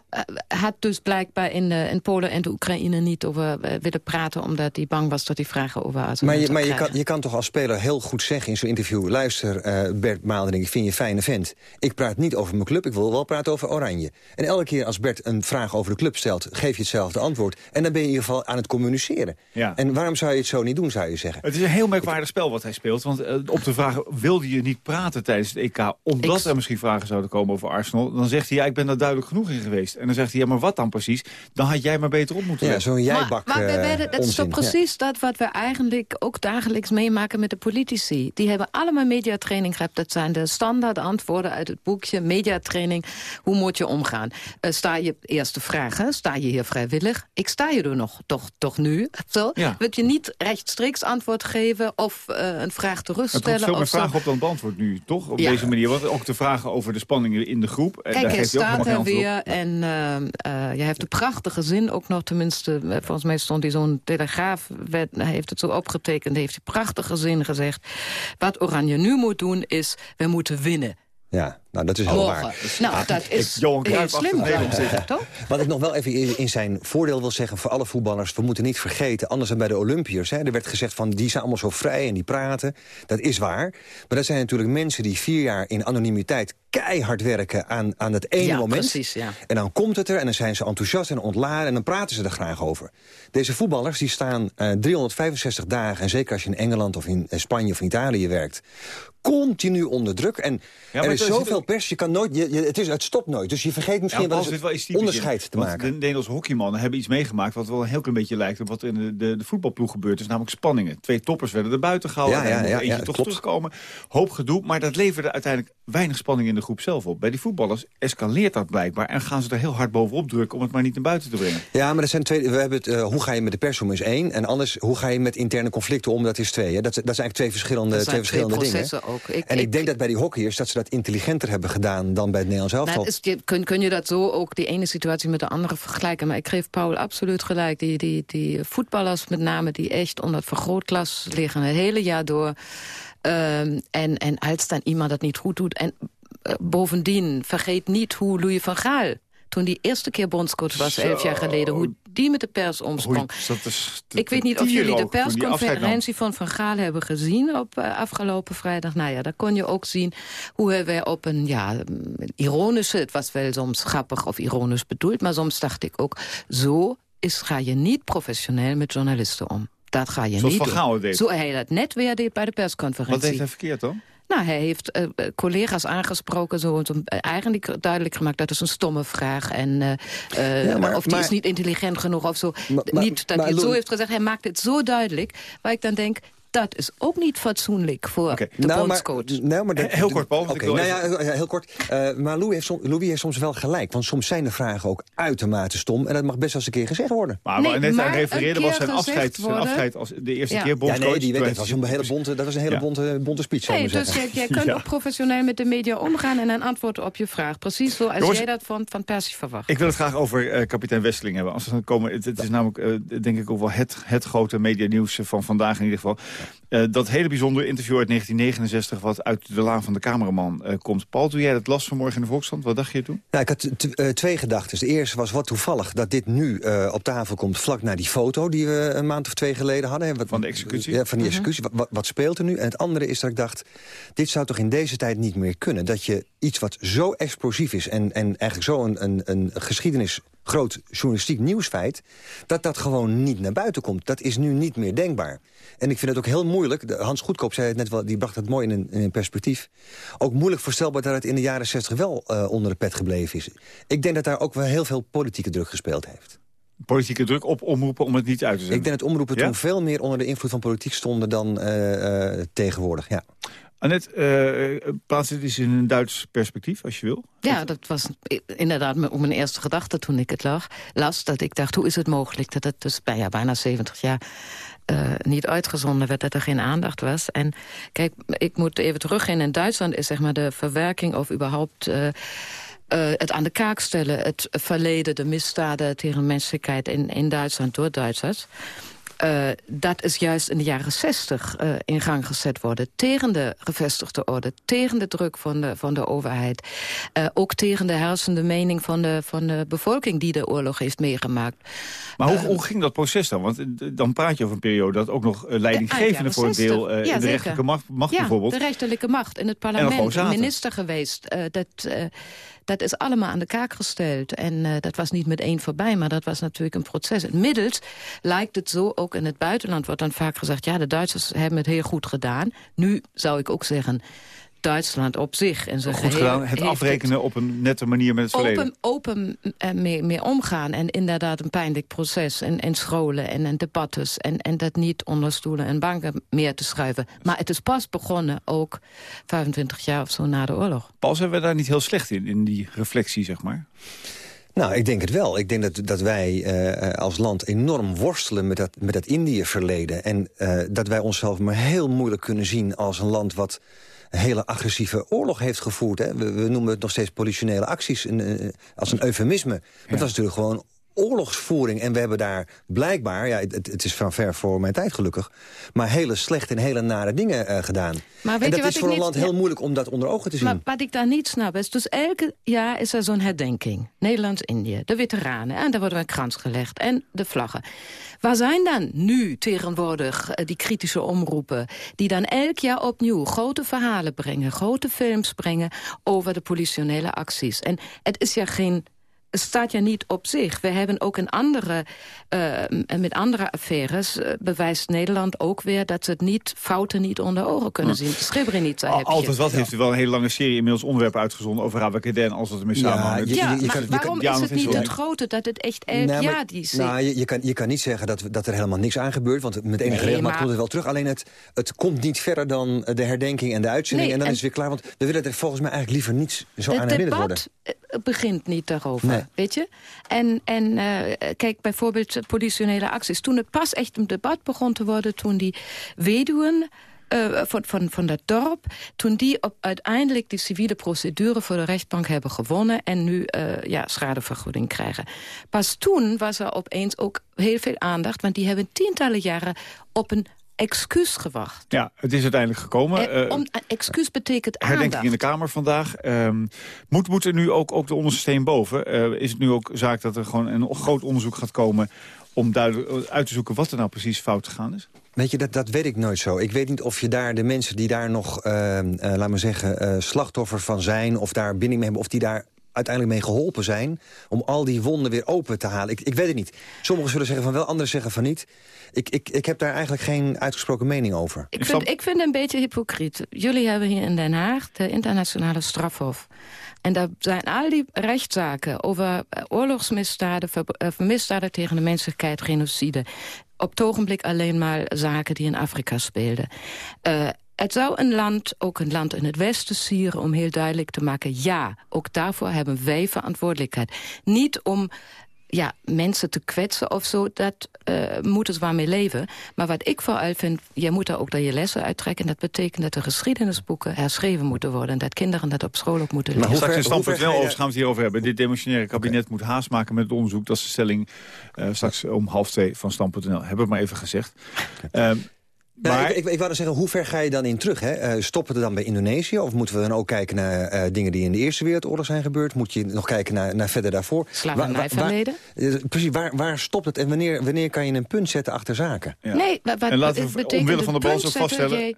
had dus blijkbaar in, de, in Polen en de Oekraïne... niet over willen praten, omdat hij bang was... dat hij vragen over Maar, je, maar je, kan, je kan toch als speler heel goed zeggen in zo'n interview... luister, uh, Bert Maaldering, ik vind je een fijne vent. Ik praat niet over mijn club, ik wil wel praten over Oranje. En elke keer als Bert een vraag over de club stelt... geef je hetzelfde antwoord. En dan ben je in ieder geval aan het communiceren. Ja. En waarom zou je het zo niet doen, zou je zeggen? Het is een heel merkwaardig spel wat hij speelt. Want uh, op de vraag, wilde je niet praten tijdens het EK... omdat ik... er misschien vragen zouden komen over Arsenal... dan zegt hij, ja, ik ben daar duidelijk genoeg in geweest. En dan zegt hij, ja, maar wat dan precies? Dan had jij maar beter op moeten Ja, zo'n jijbak Maar, maar we werden, dat is toch precies ja. dat wat we eigenlijk ook dagelijks meemaken met de politici. Die hebben allemaal mediatraining gehad. Dat zijn de standaard antwoorden uit het boekje. Mediatraining, hoe moet je omgaan? Uh, sta je eerste vragen. Sta je hier vrijwillig? Ik sta je er nog, toch, toch nu? Zo? Ja. Wil je niet rechtstreeks antwoord geven of uh, een vraag terugstellen? Er komt veel meer vragen op dan beantwoord nu, toch? Op Ja. deze manier. Want ook de vragen over de spanningen in de groep. en Kijk, daar hij geeft hij ook staat er weer op. en uh, uh, jij heeft een prachtige zin ook nog, tenminste, uh, volgens mij stond hij zo'n telegraaf, werd, hij heeft het zo opgetekend, heeft hij prachtige zin gezegd. Wat Oranje nu moet doen is, we moeten winnen. Ja, nou dat is heel Morgen. waar. Nou, dat is Johan heel slim. Toch? Wat ik nog wel even in zijn voordeel wil zeggen voor alle voetballers... we moeten niet vergeten, anders dan bij de Olympiërs... Hè, er werd gezegd van die zijn allemaal zo vrij en die praten. Dat is waar. Maar dat zijn natuurlijk mensen die vier jaar in anonimiteit... keihard werken aan, aan het ene Ja, moment. precies, ja. En dan komt het er en dan zijn ze enthousiast en ontladen... en dan praten ze er graag over. Deze voetballers die staan eh 365 dagen... en zeker als je in Engeland of in eh, Spanje of in Italië werkt... continu onder druk. En er is- zoveel pers, je kan nooit, je, je- het, is, het stopt nooit. Dus je vergeet misschien Ja, wel eens wel onderscheid in. te maken. De Nederlandse hockeymannen hebben iets meegemaakt... wat wel een heel klein beetje lijkt op wat in de, de, de voetbalploeg gebeurt. is namelijk spanningen. Twee toppers werden er buiten gehouden. Ja, en ja, mocht ja, eentje ja, toch klopt. terugkomen. Hoop gedoe, maar dat leverde uiteindelijk weinig spanning in de groep zelf op. Bij die voetballers escaleert dat blijkbaar... en gaan ze er heel hard bovenop drukken om het maar niet naar buiten te brengen. Ja, maar er zijn twee. We hebben het, eh, hoe ga je met de pers om is één. En anders, hoe ga je met interne conflicten om, dat is twee. Hè? Dat, dat zijn eigenlijk twee verschillende, Dat twee zijn twee verschillende dingen. processen ook. Ik- en ik, ik- denk dat bij die hockeyers dat ze dat intelligenter hebben gedaan dan bij het Nederlands elftal. Nou, het is, kun, kun je dat zo ook die ene situatie met de andere vergelijken? Maar ik geef Paul absoluut gelijk. Die, die, die voetballers met name die echt onder het vergrootglas liggen het hele jaar door. Ehm, en, en als dan iemand dat niet goed doet. En eh, bovendien, vergeet niet hoe Louis van Gaal... toen die eerste keer bondscoach was, Zo. elf jaar geleden... hoe die met de pers omsprong. Hoe- is Ik weet niet of jullie de persconferentie van Van Gaal hebben gezien op uh, afgelopen vrijdag. Nou ja, daar kon je ook zien hoe hij weer op een ja, ironische... het was wel soms grappig of ironisch bedoeld... maar soms dacht ik ook, zo is, ga je niet professioneel met journalisten om. dat ga je Zoals niet Van doen. Gaal deed. Zo hij dat net weer deed bij de persconferentie. Wat deed hij verkeerd dan? Nou, hij heeft eh, collega's aangesproken, zo, zo, eh, eigenlijk duidelijk gemaakt... dat is een stomme vraag en eh, eh, Ja, maar- of die maar- is niet intelligent genoeg of zo. Maar- niet dat hij het zo heeft gezegd, hij maakt het zo duidelijk... waar ik dan denk, dat is ook niet fatsoenlijk voor de Nou, bondscoach. maar, nou, maar Heel kort, Paul, nou even- ja, heel- kort. Eh, maar Louis heeft, som- Louis heeft soms wel gelijk. Want soms zijn de vragen ook uitermate stom. En dat mag best wel eens een keer gezegd worden. Maar Nee, waar net maar aan refereerde was zijn afscheid, zijn afscheid als de eerste Ja. keer Ja, bondscoach. nee, die weet, dat, was een hele bonte, dat was een hele Ja. bonte, bonte speech, Nee, dus jij, jij kunt Ja. ook professioneel met de media omgaan... en een antwoord op je vraag. Precies zoals Jongens, jij dat van, van Persie verwacht. Ik wil het graag over eh, kapitein Westeling hebben. Als we dan komen, het, het is namelijk eh, denk ik ook wel het, het grote medianieuws van vandaag in ieder geval. Eh, dat hele bijzondere interview uit 1969 wat uit de laan van de cameraman eh, komt. Paul, toen jij dat las vanmorgen in de Volkskrant, wat dacht je toen? Nou, ik had eh, twee gedachten. De eerste was wat toevallig dat dit nu eh, op tafel komt... vlak na die foto die we een maand of twee geleden hadden. hè. Wat, Van de executie? Ja, van die executie. Wat, wat speelt er nu? En het andere is dat ik dacht... dit zou toch in deze tijd niet meer kunnen? Dat je iets wat zo explosief is... en, en eigenlijk zo een, een, een geschiedenis groot journalistiek nieuwsfeit... dat dat gewoon niet naar buiten komt. Dat is nu niet meer denkbaar. En ik vind het ook heel moeilijk... Hans Goedkoop zei het net wel, die bracht het mooi in een, in een perspectief... ook moeilijk voorstelbaar dat het in de jaren 60 wel eh, onder de pet gebleven is. Ik denk dat daar ook wel heel veel politieke druk gespeeld heeft. Politieke druk op omroepen om het niet uit te zetten. Ik denk dat omroepen Ja? toen veel meer onder de invloed van politiek stonden... dan eh, eh, tegenwoordig, ja. Annette, eh, plaats dit eens in een Duits perspectief, als je wil. Ja, dat was inderdaad mijn eerste gedachte toen ik het lag, las. Dat ik dacht, hoe is het mogelijk dat het dus bij, ja, bijna 70 jaar eh, niet uitgezonden werd, dat er geen aandacht was. En kijk, ik moet even teruggaan. In Duitsland is zeg maar de verwerking of überhaupt... eh, eh, het aan de kaak stellen, het verleden, de misdaden tegen menselijkheid in, in Duitsland door Duitsers. Eh, dat is juist in de jaren zestig eh, in gang gezet worden. Tegen de gevestigde orde, tegen de druk van de, van de overheid. Eh, ook tegen de hersende mening van de, van de bevolking die de oorlog heeft meegemaakt. Maar hoe, hoe ging dat proces dan? Want dan praat je over een periode dat ook nog leidinggevende voor een deel... 60. Ja, in de zeker. rechterlijke macht, macht ja, bijvoorbeeld. de rechterlijke macht in het parlement. zaten. Minister geweest. Dat, dat is allemaal aan de kaak gesteld. En eh, dat was niet met één voorbij, maar dat was natuurlijk een proces. Inmiddels lijkt het zo, ook in het buitenland wordt dan vaak gezegd... ja, de Duitsers hebben het heel goed gedaan. Nu zou ik ook zeggen... Duitsland op zich en zijn Goed geheel gedaan, het afrekenen op een nette manier met het verleden. open, open eh, mee, mee omgaan. En inderdaad een pijnlijk proces. En, en scholen en, en debatten. En, en dat niet onder stoelen en banken meer te schuiven. Maar het is pas begonnen, ook 25 jaar of zo na de oorlog. Paul, zijn we daar niet heel slecht in, in die reflectie, zeg maar? Nou, ik denk het wel. Ik denk dat, dat wij eh, als land enorm worstelen met dat, met dat Indië-verleden. En eh, dat wij onszelf maar heel moeilijk kunnen zien als een land... wat hele agressieve oorlog heeft gevoerd. Hè. We, we noemen het nog steeds politionele acties een, eh, als een eufemisme. Dat was natuurlijk gewoon oorlogsvoering. En we hebben daar blijkbaar, ja, het, het is van ver voor mijn tijd gelukkig... maar hele slechte en hele nare dingen eh, gedaan. Maar weet en je dat wat is voor een niet- land heel moeilijk om dat onder ogen te zien. Maar wat ik daar niet snap is... dus elke jaar is er zo'n herdenking. Nederlands-Indië, de veteranen. En daar wordt een krans gelegd. En de vlaggen. Waar zijn dan nu tegenwoordig eh, die kritische omroepen... die dan elk jaar opnieuw grote verhalen brengen... grote films brengen over de politionele acties. En het is ja geen... Het staat ja niet op zich. We hebben ook in andere, eh, met andere affaires... eh, bewijst Nederland ook weer dat ze het niet, fouten niet onder ogen kunnen zien. Srebrenica heb je. Altijd wat heeft u wel een hele lange serie inmiddels onderwerpen uitgezonden over Rabakeden als het ermee Ja, samenhangt. je- Ja, je- je maar kan- je waarom is het Ja, niet het grote dat het echt elk Nee, jaar die... nou, je, je, kan, je kan niet zeggen dat, dat er helemaal niks aan gebeurt. Want met enige Nee, regelmaat maar- komt het wel terug. Alleen het, het komt niet verder dan de herdenking en de uitzending. Nee, en dan en- is het weer klaar. Want we willen er volgens mij eigenlijk liever niets zo aan het herinnerd worden. Begint niet daarover, Nee. weet je? En, en eh, kijk, bijvoorbeeld politionele acties. Toen het pas echt een debat begon te worden... toen die weduwen eh, van, van, van dat dorp... toen die op, uiteindelijk die civiele procedure voor de rechtbank hebben gewonnen... en nu eh, ja, schadevergoeding krijgen. Pas toen was er opeens ook heel veel aandacht... want die hebben tientallen jaren op een excuus gewacht. Ja, het is uiteindelijk gekomen. Eh, Eh, om, excuus betekent herdenking aandacht. in de Kamer vandaag. Ehm, moet, moet er nu ook, ook de onderste steen boven? Eh, is het nu ook zaak dat er gewoon een groot onderzoek gaat komen... om duidelijk uit te zoeken wat er nou precies fout gegaan is? Weet je, dat, dat weet ik nooit zo. Ik weet niet of je daar de mensen die daar nog, uh, uh, laat maar zeggen, uh, slachtoffer van zijn... of daar binding mee hebben, of die daar uiteindelijk mee geholpen zijn... om al die wonden weer open te halen. Ik, ik weet het niet. Sommigen zullen zeggen van wel, anderen zeggen van niet. Ik, ik, ik heb daar eigenlijk geen uitgesproken mening over. Ik vind, ik vind het een beetje hypocriet. Jullie hebben hier in Den Haag de internationale strafhof. En daar zijn al die rechtszaken over eh, oorlogsmisdaden... Eh, misdaden tegen de menselijkheid, genocide... op het ogenblik alleen maar zaken die in Afrika speelden. Uh, het zou een land, ook een land in het Westen, sieren om heel duidelijk te maken... ja, ook daarvoor hebben wij verantwoordelijkheid. Niet om ja, mensen te kwetsen of zo, dat uh, moeten ze wel mee leven. Maar wat ik vooral vind, je moet daar ook dan je lessen uittrekken. Dat betekent dat de geschiedenisboeken herschreven moeten worden... en dat kinderen dat op school ook moeten leren. Maar straks een standpunt wel over, gaan we het hierover hebben. Dit demissionaire kabinet moet haast maken met het onderzoek. Dat is de stelling uh, straks om half twee van stand.nl. Hebben we maar even gezegd. Okay. Uh, nou, ik, ik, ik, wou dan zeggen, hoe ver ga je dan in terug? Hè? Uh, stoppen we dan bij Indonesië? Of moeten we dan ook kijken naar uh, dingen die in de Eerste Wereldoorlog zijn gebeurd? Moet je nog kijken naar, naar verder daarvoor? Slavernijverleden? Uh, precies, waar, waar stopt het en wanneer, wanneer kan je een punt zetten achter zaken? Ja. Nee, wat, en laten we omwille van de balans ook vaststellen...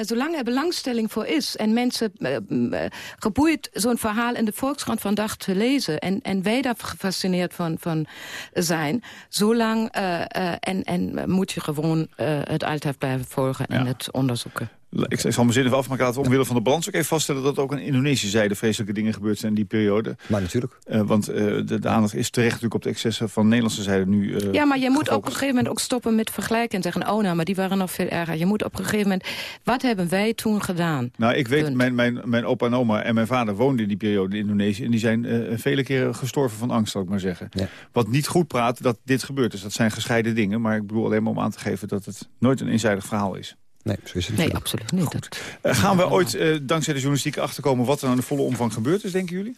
zolang er belangstelling voor is en mensen uh, uh, geboeid zo'n verhaal in de Volkskrant vandaag te lezen en, en wij daar gefascineerd van, van zijn, zolang en, en moet je gewoon het altijd blijven volgen en ja. het onderzoeken. Ik zal mijn zin even af, maar ik laat omwille van de balans ook even vaststellen... dat ook in Indonesië zijde vreselijke dingen gebeurd zijn in die periode. Maar natuurlijk. Uh, want uh, de, de, aandacht is terecht natuurlijk op de excessen van de Nederlandse zijde nu uh, Ja, maar je moet op een gegeven moment ook stoppen met vergelijken... en zeggen, oh nou, maar die waren nog veel erger. Je moet op een gegeven moment, wat hebben wij toen gedaan? Nou, ik weet, mijn, mijn, mijn opa en oma en mijn vader woonden in die periode in Indonesië... en die zijn vele keren gestorven van angst, zal ik maar zeggen. Ja. Wat niet goed praat dat dit gebeurt. Dus dat zijn gescheiden dingen. Maar ik bedoel alleen maar om aan te geven dat het nooit een eenzijdig verhaal is. Nee, zo is het nee absoluut niet. Uh, gaan we ooit uh, dankzij de journalistiek achterkomen wat er aan de volle omvang gebeurd is, denken jullie?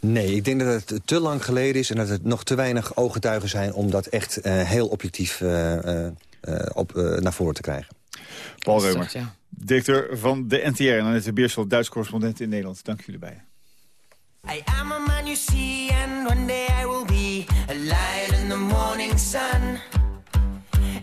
Nee, ik denk dat het te lang geleden is en dat het nog te weinig ooggetuigen zijn... om dat echt uh, heel objectief op, naar voren te krijgen. Paul Reumer, ja. directeur van de NTR en Annette Beersel, Duits correspondent in Nederland. Dank jullie beiden. I am a man you see and one day I will be a light in the morning sun.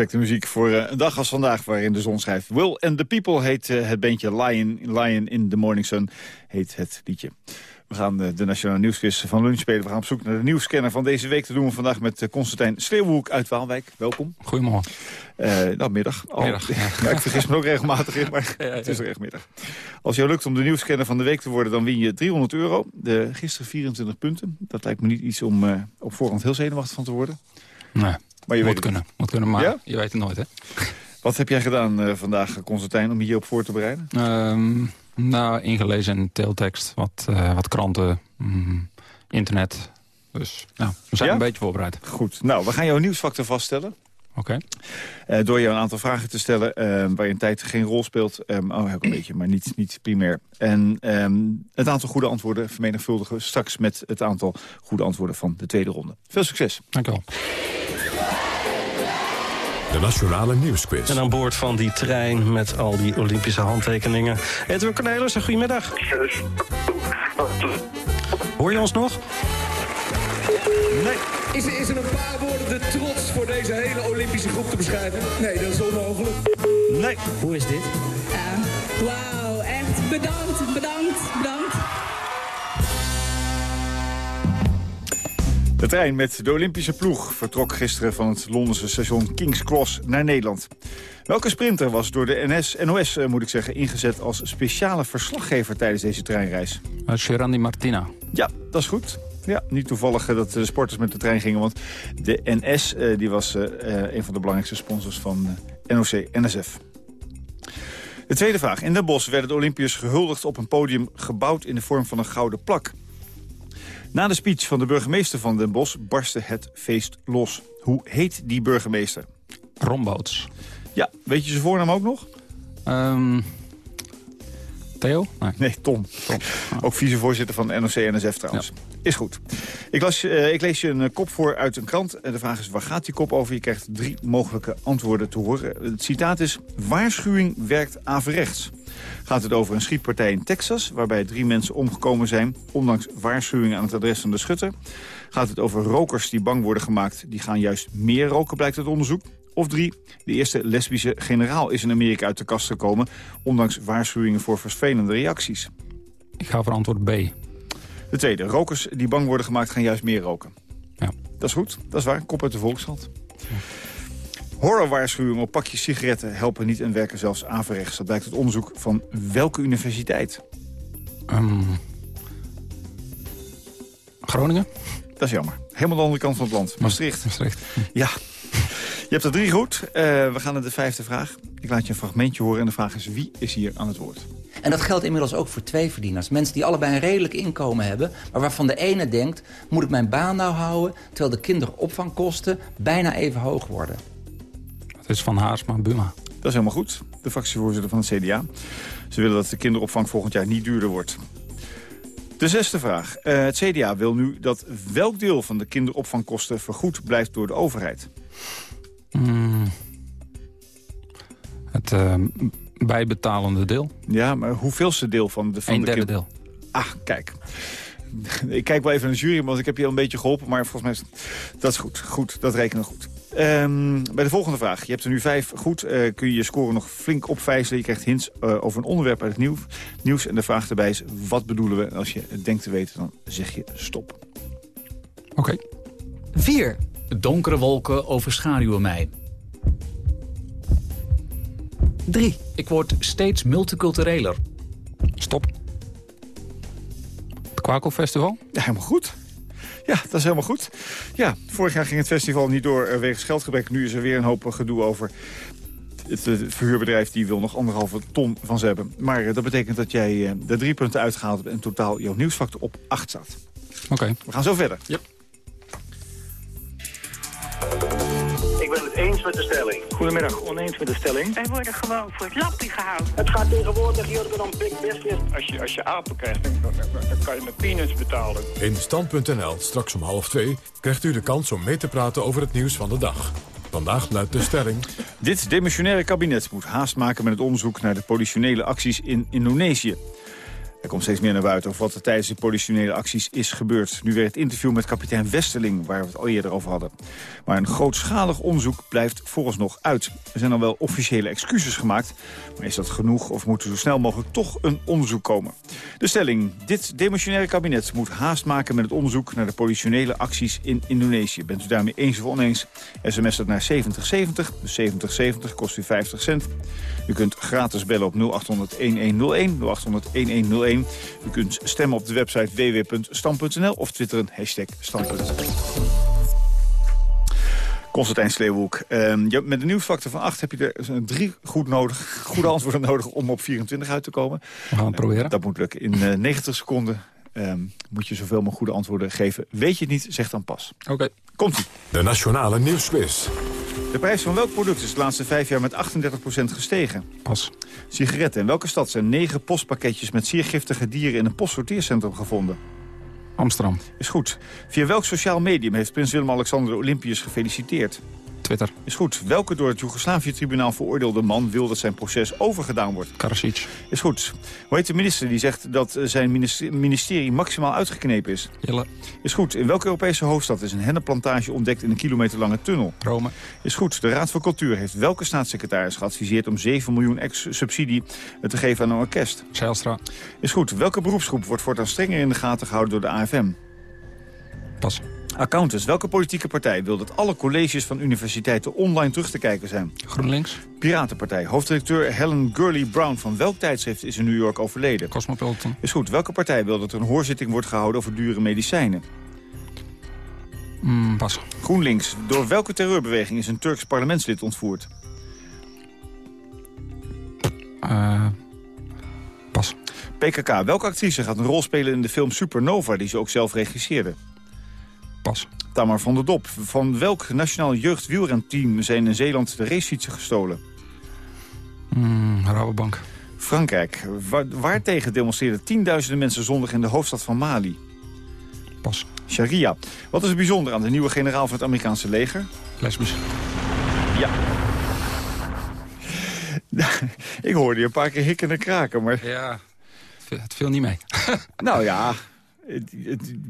Perfecte muziek voor eh, een dag als vandaag waarin de zon schijnt. Will and the People heet eh, het bandje Lion, Lion in the Morning Sun heet het liedje. We gaan eh, de Nationale Nieuwsquiz van lunch spelen. We gaan op zoek naar de nieuwscanner van deze week. Dat doen we vandaag met Constantijn Sleeuwhoek uit Waalwijk. Welkom. Goedemorgen. Uh, nou, middag. Oh, middag ja. ik vergis me ook regelmatig in, maar het is er echt middag. Als jou lukt om de nieuwscanner van de week te worden... dan win je 300 euro. De, gisteren 24 punten. Dat lijkt me niet iets om uh, op voorhand heel zenuwachtig van te worden. Nee. Maar je moet weet kunnen, moet kunnen, maar je weet het nooit, hè? Wat heb jij gedaan uh, vandaag, Constantijn, om je hierop voor te bereiden? Um, nou, ingelezen in teletext, wat, uh, wat kranten, mm, internet. Dus nou, we zijn ja? een beetje voorbereid. Goed, nou, we gaan jouw nieuwsfactor vaststellen. Oké. Okay. Uh, door je een aantal vragen te stellen uh, waar je tijd geen rol speelt. Um, oh, ook een beetje, maar niet, niet primair. En um, het aantal goede antwoorden vermenigvuldigen straks met het aantal goede antwoorden van de tweede ronde. Veel succes. Dank je wel. De Nationale Nieuwsquiz. En aan boord van die trein met al die Olympische handtekeningen. Edwin Cornelissen, goedemiddag. Hoor je ons nog? Nee. Is, is er een paar woorden de trots voor deze hele Olympische groep te beschrijven? Nee, dat is onmogelijk. Nee. Hoe is dit? Uh, Wauw, echt bedankt, bedankt. De trein met de Olympische ploeg vertrok gisteren van het Londense station King's Cross naar Nederland. Welke sprinter was door de NS, NOS moet ik zeggen, ingezet als speciale verslaggever tijdens deze treinreis? Gerandi Martina. Ja, dat is goed. Ja, niet toevallig dat de sporters met de trein gingen, want de NS uh, die was een van de belangrijkste sponsors van NOC-NSF. De tweede vraag. In Den Bosch werden de Olympiërs gehuldigd op een podium gebouwd in de vorm van een gouden plak. Na de speech van de burgemeester van Den Bosch barstte het feest los. Hoe heet die burgemeester? Rombouts. Ja, weet je zijn voornaam ook nog? Um, Theo? Nee, nee Tom. Tom. Ook vicevoorzitter van NOC-NSF trouwens. Ja. Is goed. Ik, las, uh, ik lees je een kop voor uit een krant. En de vraag is, waar gaat die kop over? Je krijgt drie mogelijke antwoorden te horen. Het citaat is, waarschuwing werkt averechts. Gaat het over een schietpartij in Texas... waarbij drie mensen omgekomen zijn... ondanks waarschuwingen aan het adres van de schutter? Gaat het over rokers die bang worden gemaakt... die gaan juist meer roken, blijkt uit onderzoek? Of drie, de eerste lesbische generaal is in Amerika uit de kast gekomen... ondanks waarschuwingen voor vervelende reacties. Ik ga voor antwoord B. De tweede, rokers die bang worden gemaakt gaan juist meer roken. Ja. Dat is goed, dat is waar. Kop uit de Volkskrant. Ja. Horrorwaarschuwingen op pakjes sigaretten helpen niet en werken zelfs averechts. Dat blijkt uit onderzoek van welke universiteit? Um, Groningen? Dat is jammer. Helemaal de andere kant van het land. Maastricht. Maastricht. Ja. Je hebt er drie goed. Uh, we gaan naar de vijfde vraag. Ik laat je een fragmentje horen en de vraag is wie is hier aan het woord? En dat geldt inmiddels ook voor twee verdieners. Mensen die allebei een redelijk inkomen hebben... maar waarvan de ene denkt, moet ik mijn baan nou houden... terwijl de kinderopvangkosten bijna even hoog worden. Het is van Haarsma Buma. Dat is helemaal goed. De fractievoorzitter van het CDA. Ze willen dat de kinderopvang volgend jaar niet duurder wordt. De zesde vraag. Uh, het CDA wil nu dat welk deel van de kinderopvangkosten vergoed blijft door de overheid? Mm. Het uh, bijbetalende deel. Ja, maar hoeveelste deel van de... Van een de derde deel. Ah, kijk. Ik kijk wel even naar de jury, want ik heb je al een beetje geholpen. Maar volgens mij is dat is goed. Goed, dat rekenen goed. Um, bij de volgende vraag. Je hebt er nu vijf goed. Uh, kun je je score nog flink opvijzelen. Je krijgt hints uh, over een onderwerp uit het nieuws. nieuws. En de vraag erbij is, wat bedoelen we? Als je het denkt te weten, dan zeg je stop. Oké. Okay. 4. Donkere wolken overschaduwen mij. 3. Ik word steeds multicultureler. Stop. Het Kwakelfestival? Ja, helemaal goed. Ja, dat is helemaal goed. Ja, vorig jaar ging het festival niet door uh, wegens geldgebrek. Nu is er weer een hoop gedoe over. Het, het verhuurbedrijf die wil nog anderhalve ton van ze hebben. Maar uh, dat betekent dat jij uh, de drie punten uitgehaald hebt... en totaal jouw nieuwsfactor op acht staat. Oké. Okay. We gaan zo verder. Yep. Ik ben het eens met de stelling. Goedemiddag, oneens met de stelling. Wij worden gewoon voor het lappie gehouden. Het gaat tegenwoordig hier om big business. Als je, als je apen krijgt, dan, dan, dan kan je met peanuts betalen. In Stand.nl, straks om half twee, krijgt u de kans om mee te praten over het nieuws van de dag. Vandaag luidt de stelling. Dit demissionaire kabinet moet haast maken met het onderzoek naar de politionele acties in Indonesië. Er komt steeds meer naar buiten over wat er tijdens de politionele acties is gebeurd. Nu weer het interview met kapitein Westerling, waar we het al eerder over hadden. Maar een grootschalig onderzoek blijft vooralsnog uit. Er zijn al wel officiële excuses gemaakt. Maar is dat genoeg of moet er zo snel mogelijk toch een onderzoek komen? De stelling, dit demissionaire kabinet moet haast maken met het onderzoek naar de politionele acties in Indonesië. Bent u daarmee eens of oneens? SMS dat naar 7070, dus 7070 kost u 50 cent. U kunt gratis bellen op 0800-1101, 0800-1101. U kunt stemmen op de website www.stam.nl of twitteren hashtag standpunt. Constantijn Sleeuwhoek, ehm, je- met een nieuwsfactor van 8 heb je er zo'n drie goed nodig, goede antwoorden nodig om op 24 uit te komen. We gaan het proberen. Dat moet lukken. In eh, 90 seconden ehm, moet je zoveel mogelijk goede antwoorden geven. Weet je het niet, zeg dan pas. Oké. Komt-ie. De Nationale Nieuwsquiz. De prijs van welk product is de laatste vijf jaar met 38% gestegen? Pas. Sigaretten. In welke stad zijn negen postpakketjes met zeer giftige dieren in een postsorteercentrum gevonden? Amsterdam. Is goed. Via welk sociaal medium heeft prins Willem-Alexander de Olympiërs gefeliciteerd? Twitter. Is goed. Welke door het Joegoslavië-tribunaal veroordeelde man wil dat zijn proces overgedaan wordt? Karasic. Is goed. Hoe heet de minister die zegt dat zijn ministerie, maximaal uitgeknepen is? Jelle. Is goed. In welke Europese hoofdstad is een hennenplantage ontdekt in een kilometer lange tunnel? Rome. Is goed. De Raad voor Cultuur heeft welke staatssecretaris geadviseerd om 7 miljoen ex-subsidie te geven aan een orkest? Zijlstra. Is goed. Welke beroepsgroep wordt voortaan strenger in de gaten gehouden door de AFM? Pas. Accountants. Welke politieke partij wil dat alle colleges van universiteiten online terug te kijken zijn? GroenLinks. Piratenpartij. Hoofddirecteur Helen Gurley Brown van welk tijdschrift is in New York overleden? Cosmopolitan. Is goed. Welke partij wil dat er een hoorzitting wordt gehouden over dure medicijnen? Mm, pas. GroenLinks. Door welke terreurbeweging is een Turks parlementslid ontvoerd? Eh, pas. PKK. Welke actrice gaat een rol spelen in de film Supernova... die ze ook zelf regisseerde? Pas. Tamar van der Dop. Van welk nationaal jeugdwielrenteam zijn in Zeeland de racefietsen gestolen? Mm, Rabobank. Frankrijk. Waar, waartegen demonstreerden tienduizenden mensen zondag in de hoofdstad van Mali? Pas. Sharia. Wat is er bijzonder aan de nieuwe generaal van het Amerikaanse leger? Lesbisch. Ja. Ik hoorde je een paar keer hikken en kraken, maar... Ja, het viel niet mee. nou ja,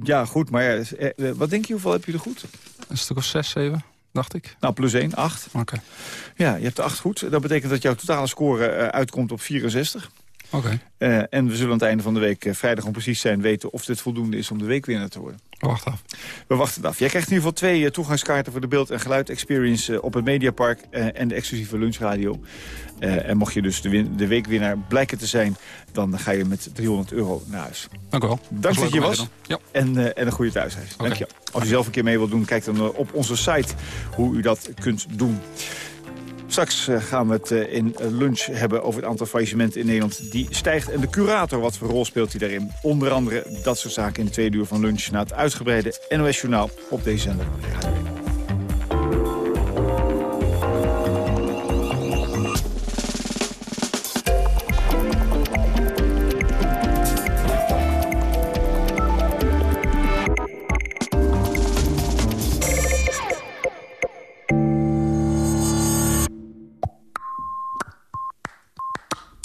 ja, goed, maar ja, eh, eh, wat denk je, hoeveel heb je er goed? Een stuk of zes, zeven, dacht ik. Nou, plus 1, 8. Oké. Ja, je hebt de 8 goed. Dat betekent dat jouw totale score eh, uitkomt op 64. Oké. En we zullen aan het einde van de week, vrijdag om precies zijn, weten of dit voldoende is om de weekwinnaar te worden. Wacht af. We wachten af. Jij krijgt in ieder geval twee eh, toegangskaarten voor de beeld- en geluid-experience eh, op het Mediapark eh, en de exclusieve lunchradio. En mocht je dus de, win- de weekwinnaar blijken te zijn, dan ga je met 300 euro naar huis. Dank u wel. Dank dat leuk je was. Ja. En, en een goede thuisreis. Dank je. Als u zelf een keer mee wilt doen, kijk dan op onze site hoe u dat kunt doen. Straks eh, gaan we het eh, in lunch hebben over het aantal faillissementen in Nederland. Die stijgt en de curator, wat voor rol speelt hij daarin? Onder andere dat soort zaken in de tweede uur van lunch... na het uitgebreide NOS-journaal op deze.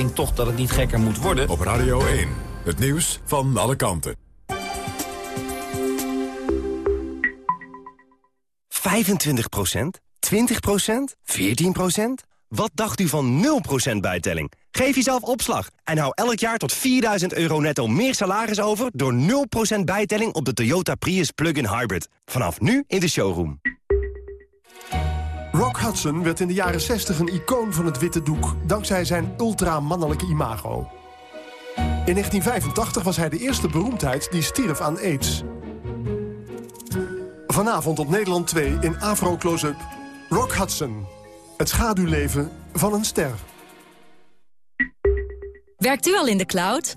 Denk toch dat het niet gekker moet worden. Op Radio 1, het nieuws van alle kanten. 25% 20% 14% Wat dacht u van 0% bijtelling? Geef jezelf opslag en hou elk jaar tot 4000 euro netto meer salaris over... door 0% bijtelling op de Toyota Prius Plug-in Hybrid. Vanaf nu in de showroom. Rock Hudson werd in de jaren 60 een icoon van het witte doek... dankzij zijn ultramannelijke imago. In 1985 was hij de eerste beroemdheid die stierf aan aids. Vanavond op Nederland 2 in Afro Close-up. Rock Hudson. Het schaduwleven van een ster. Werkt u al in de cloud?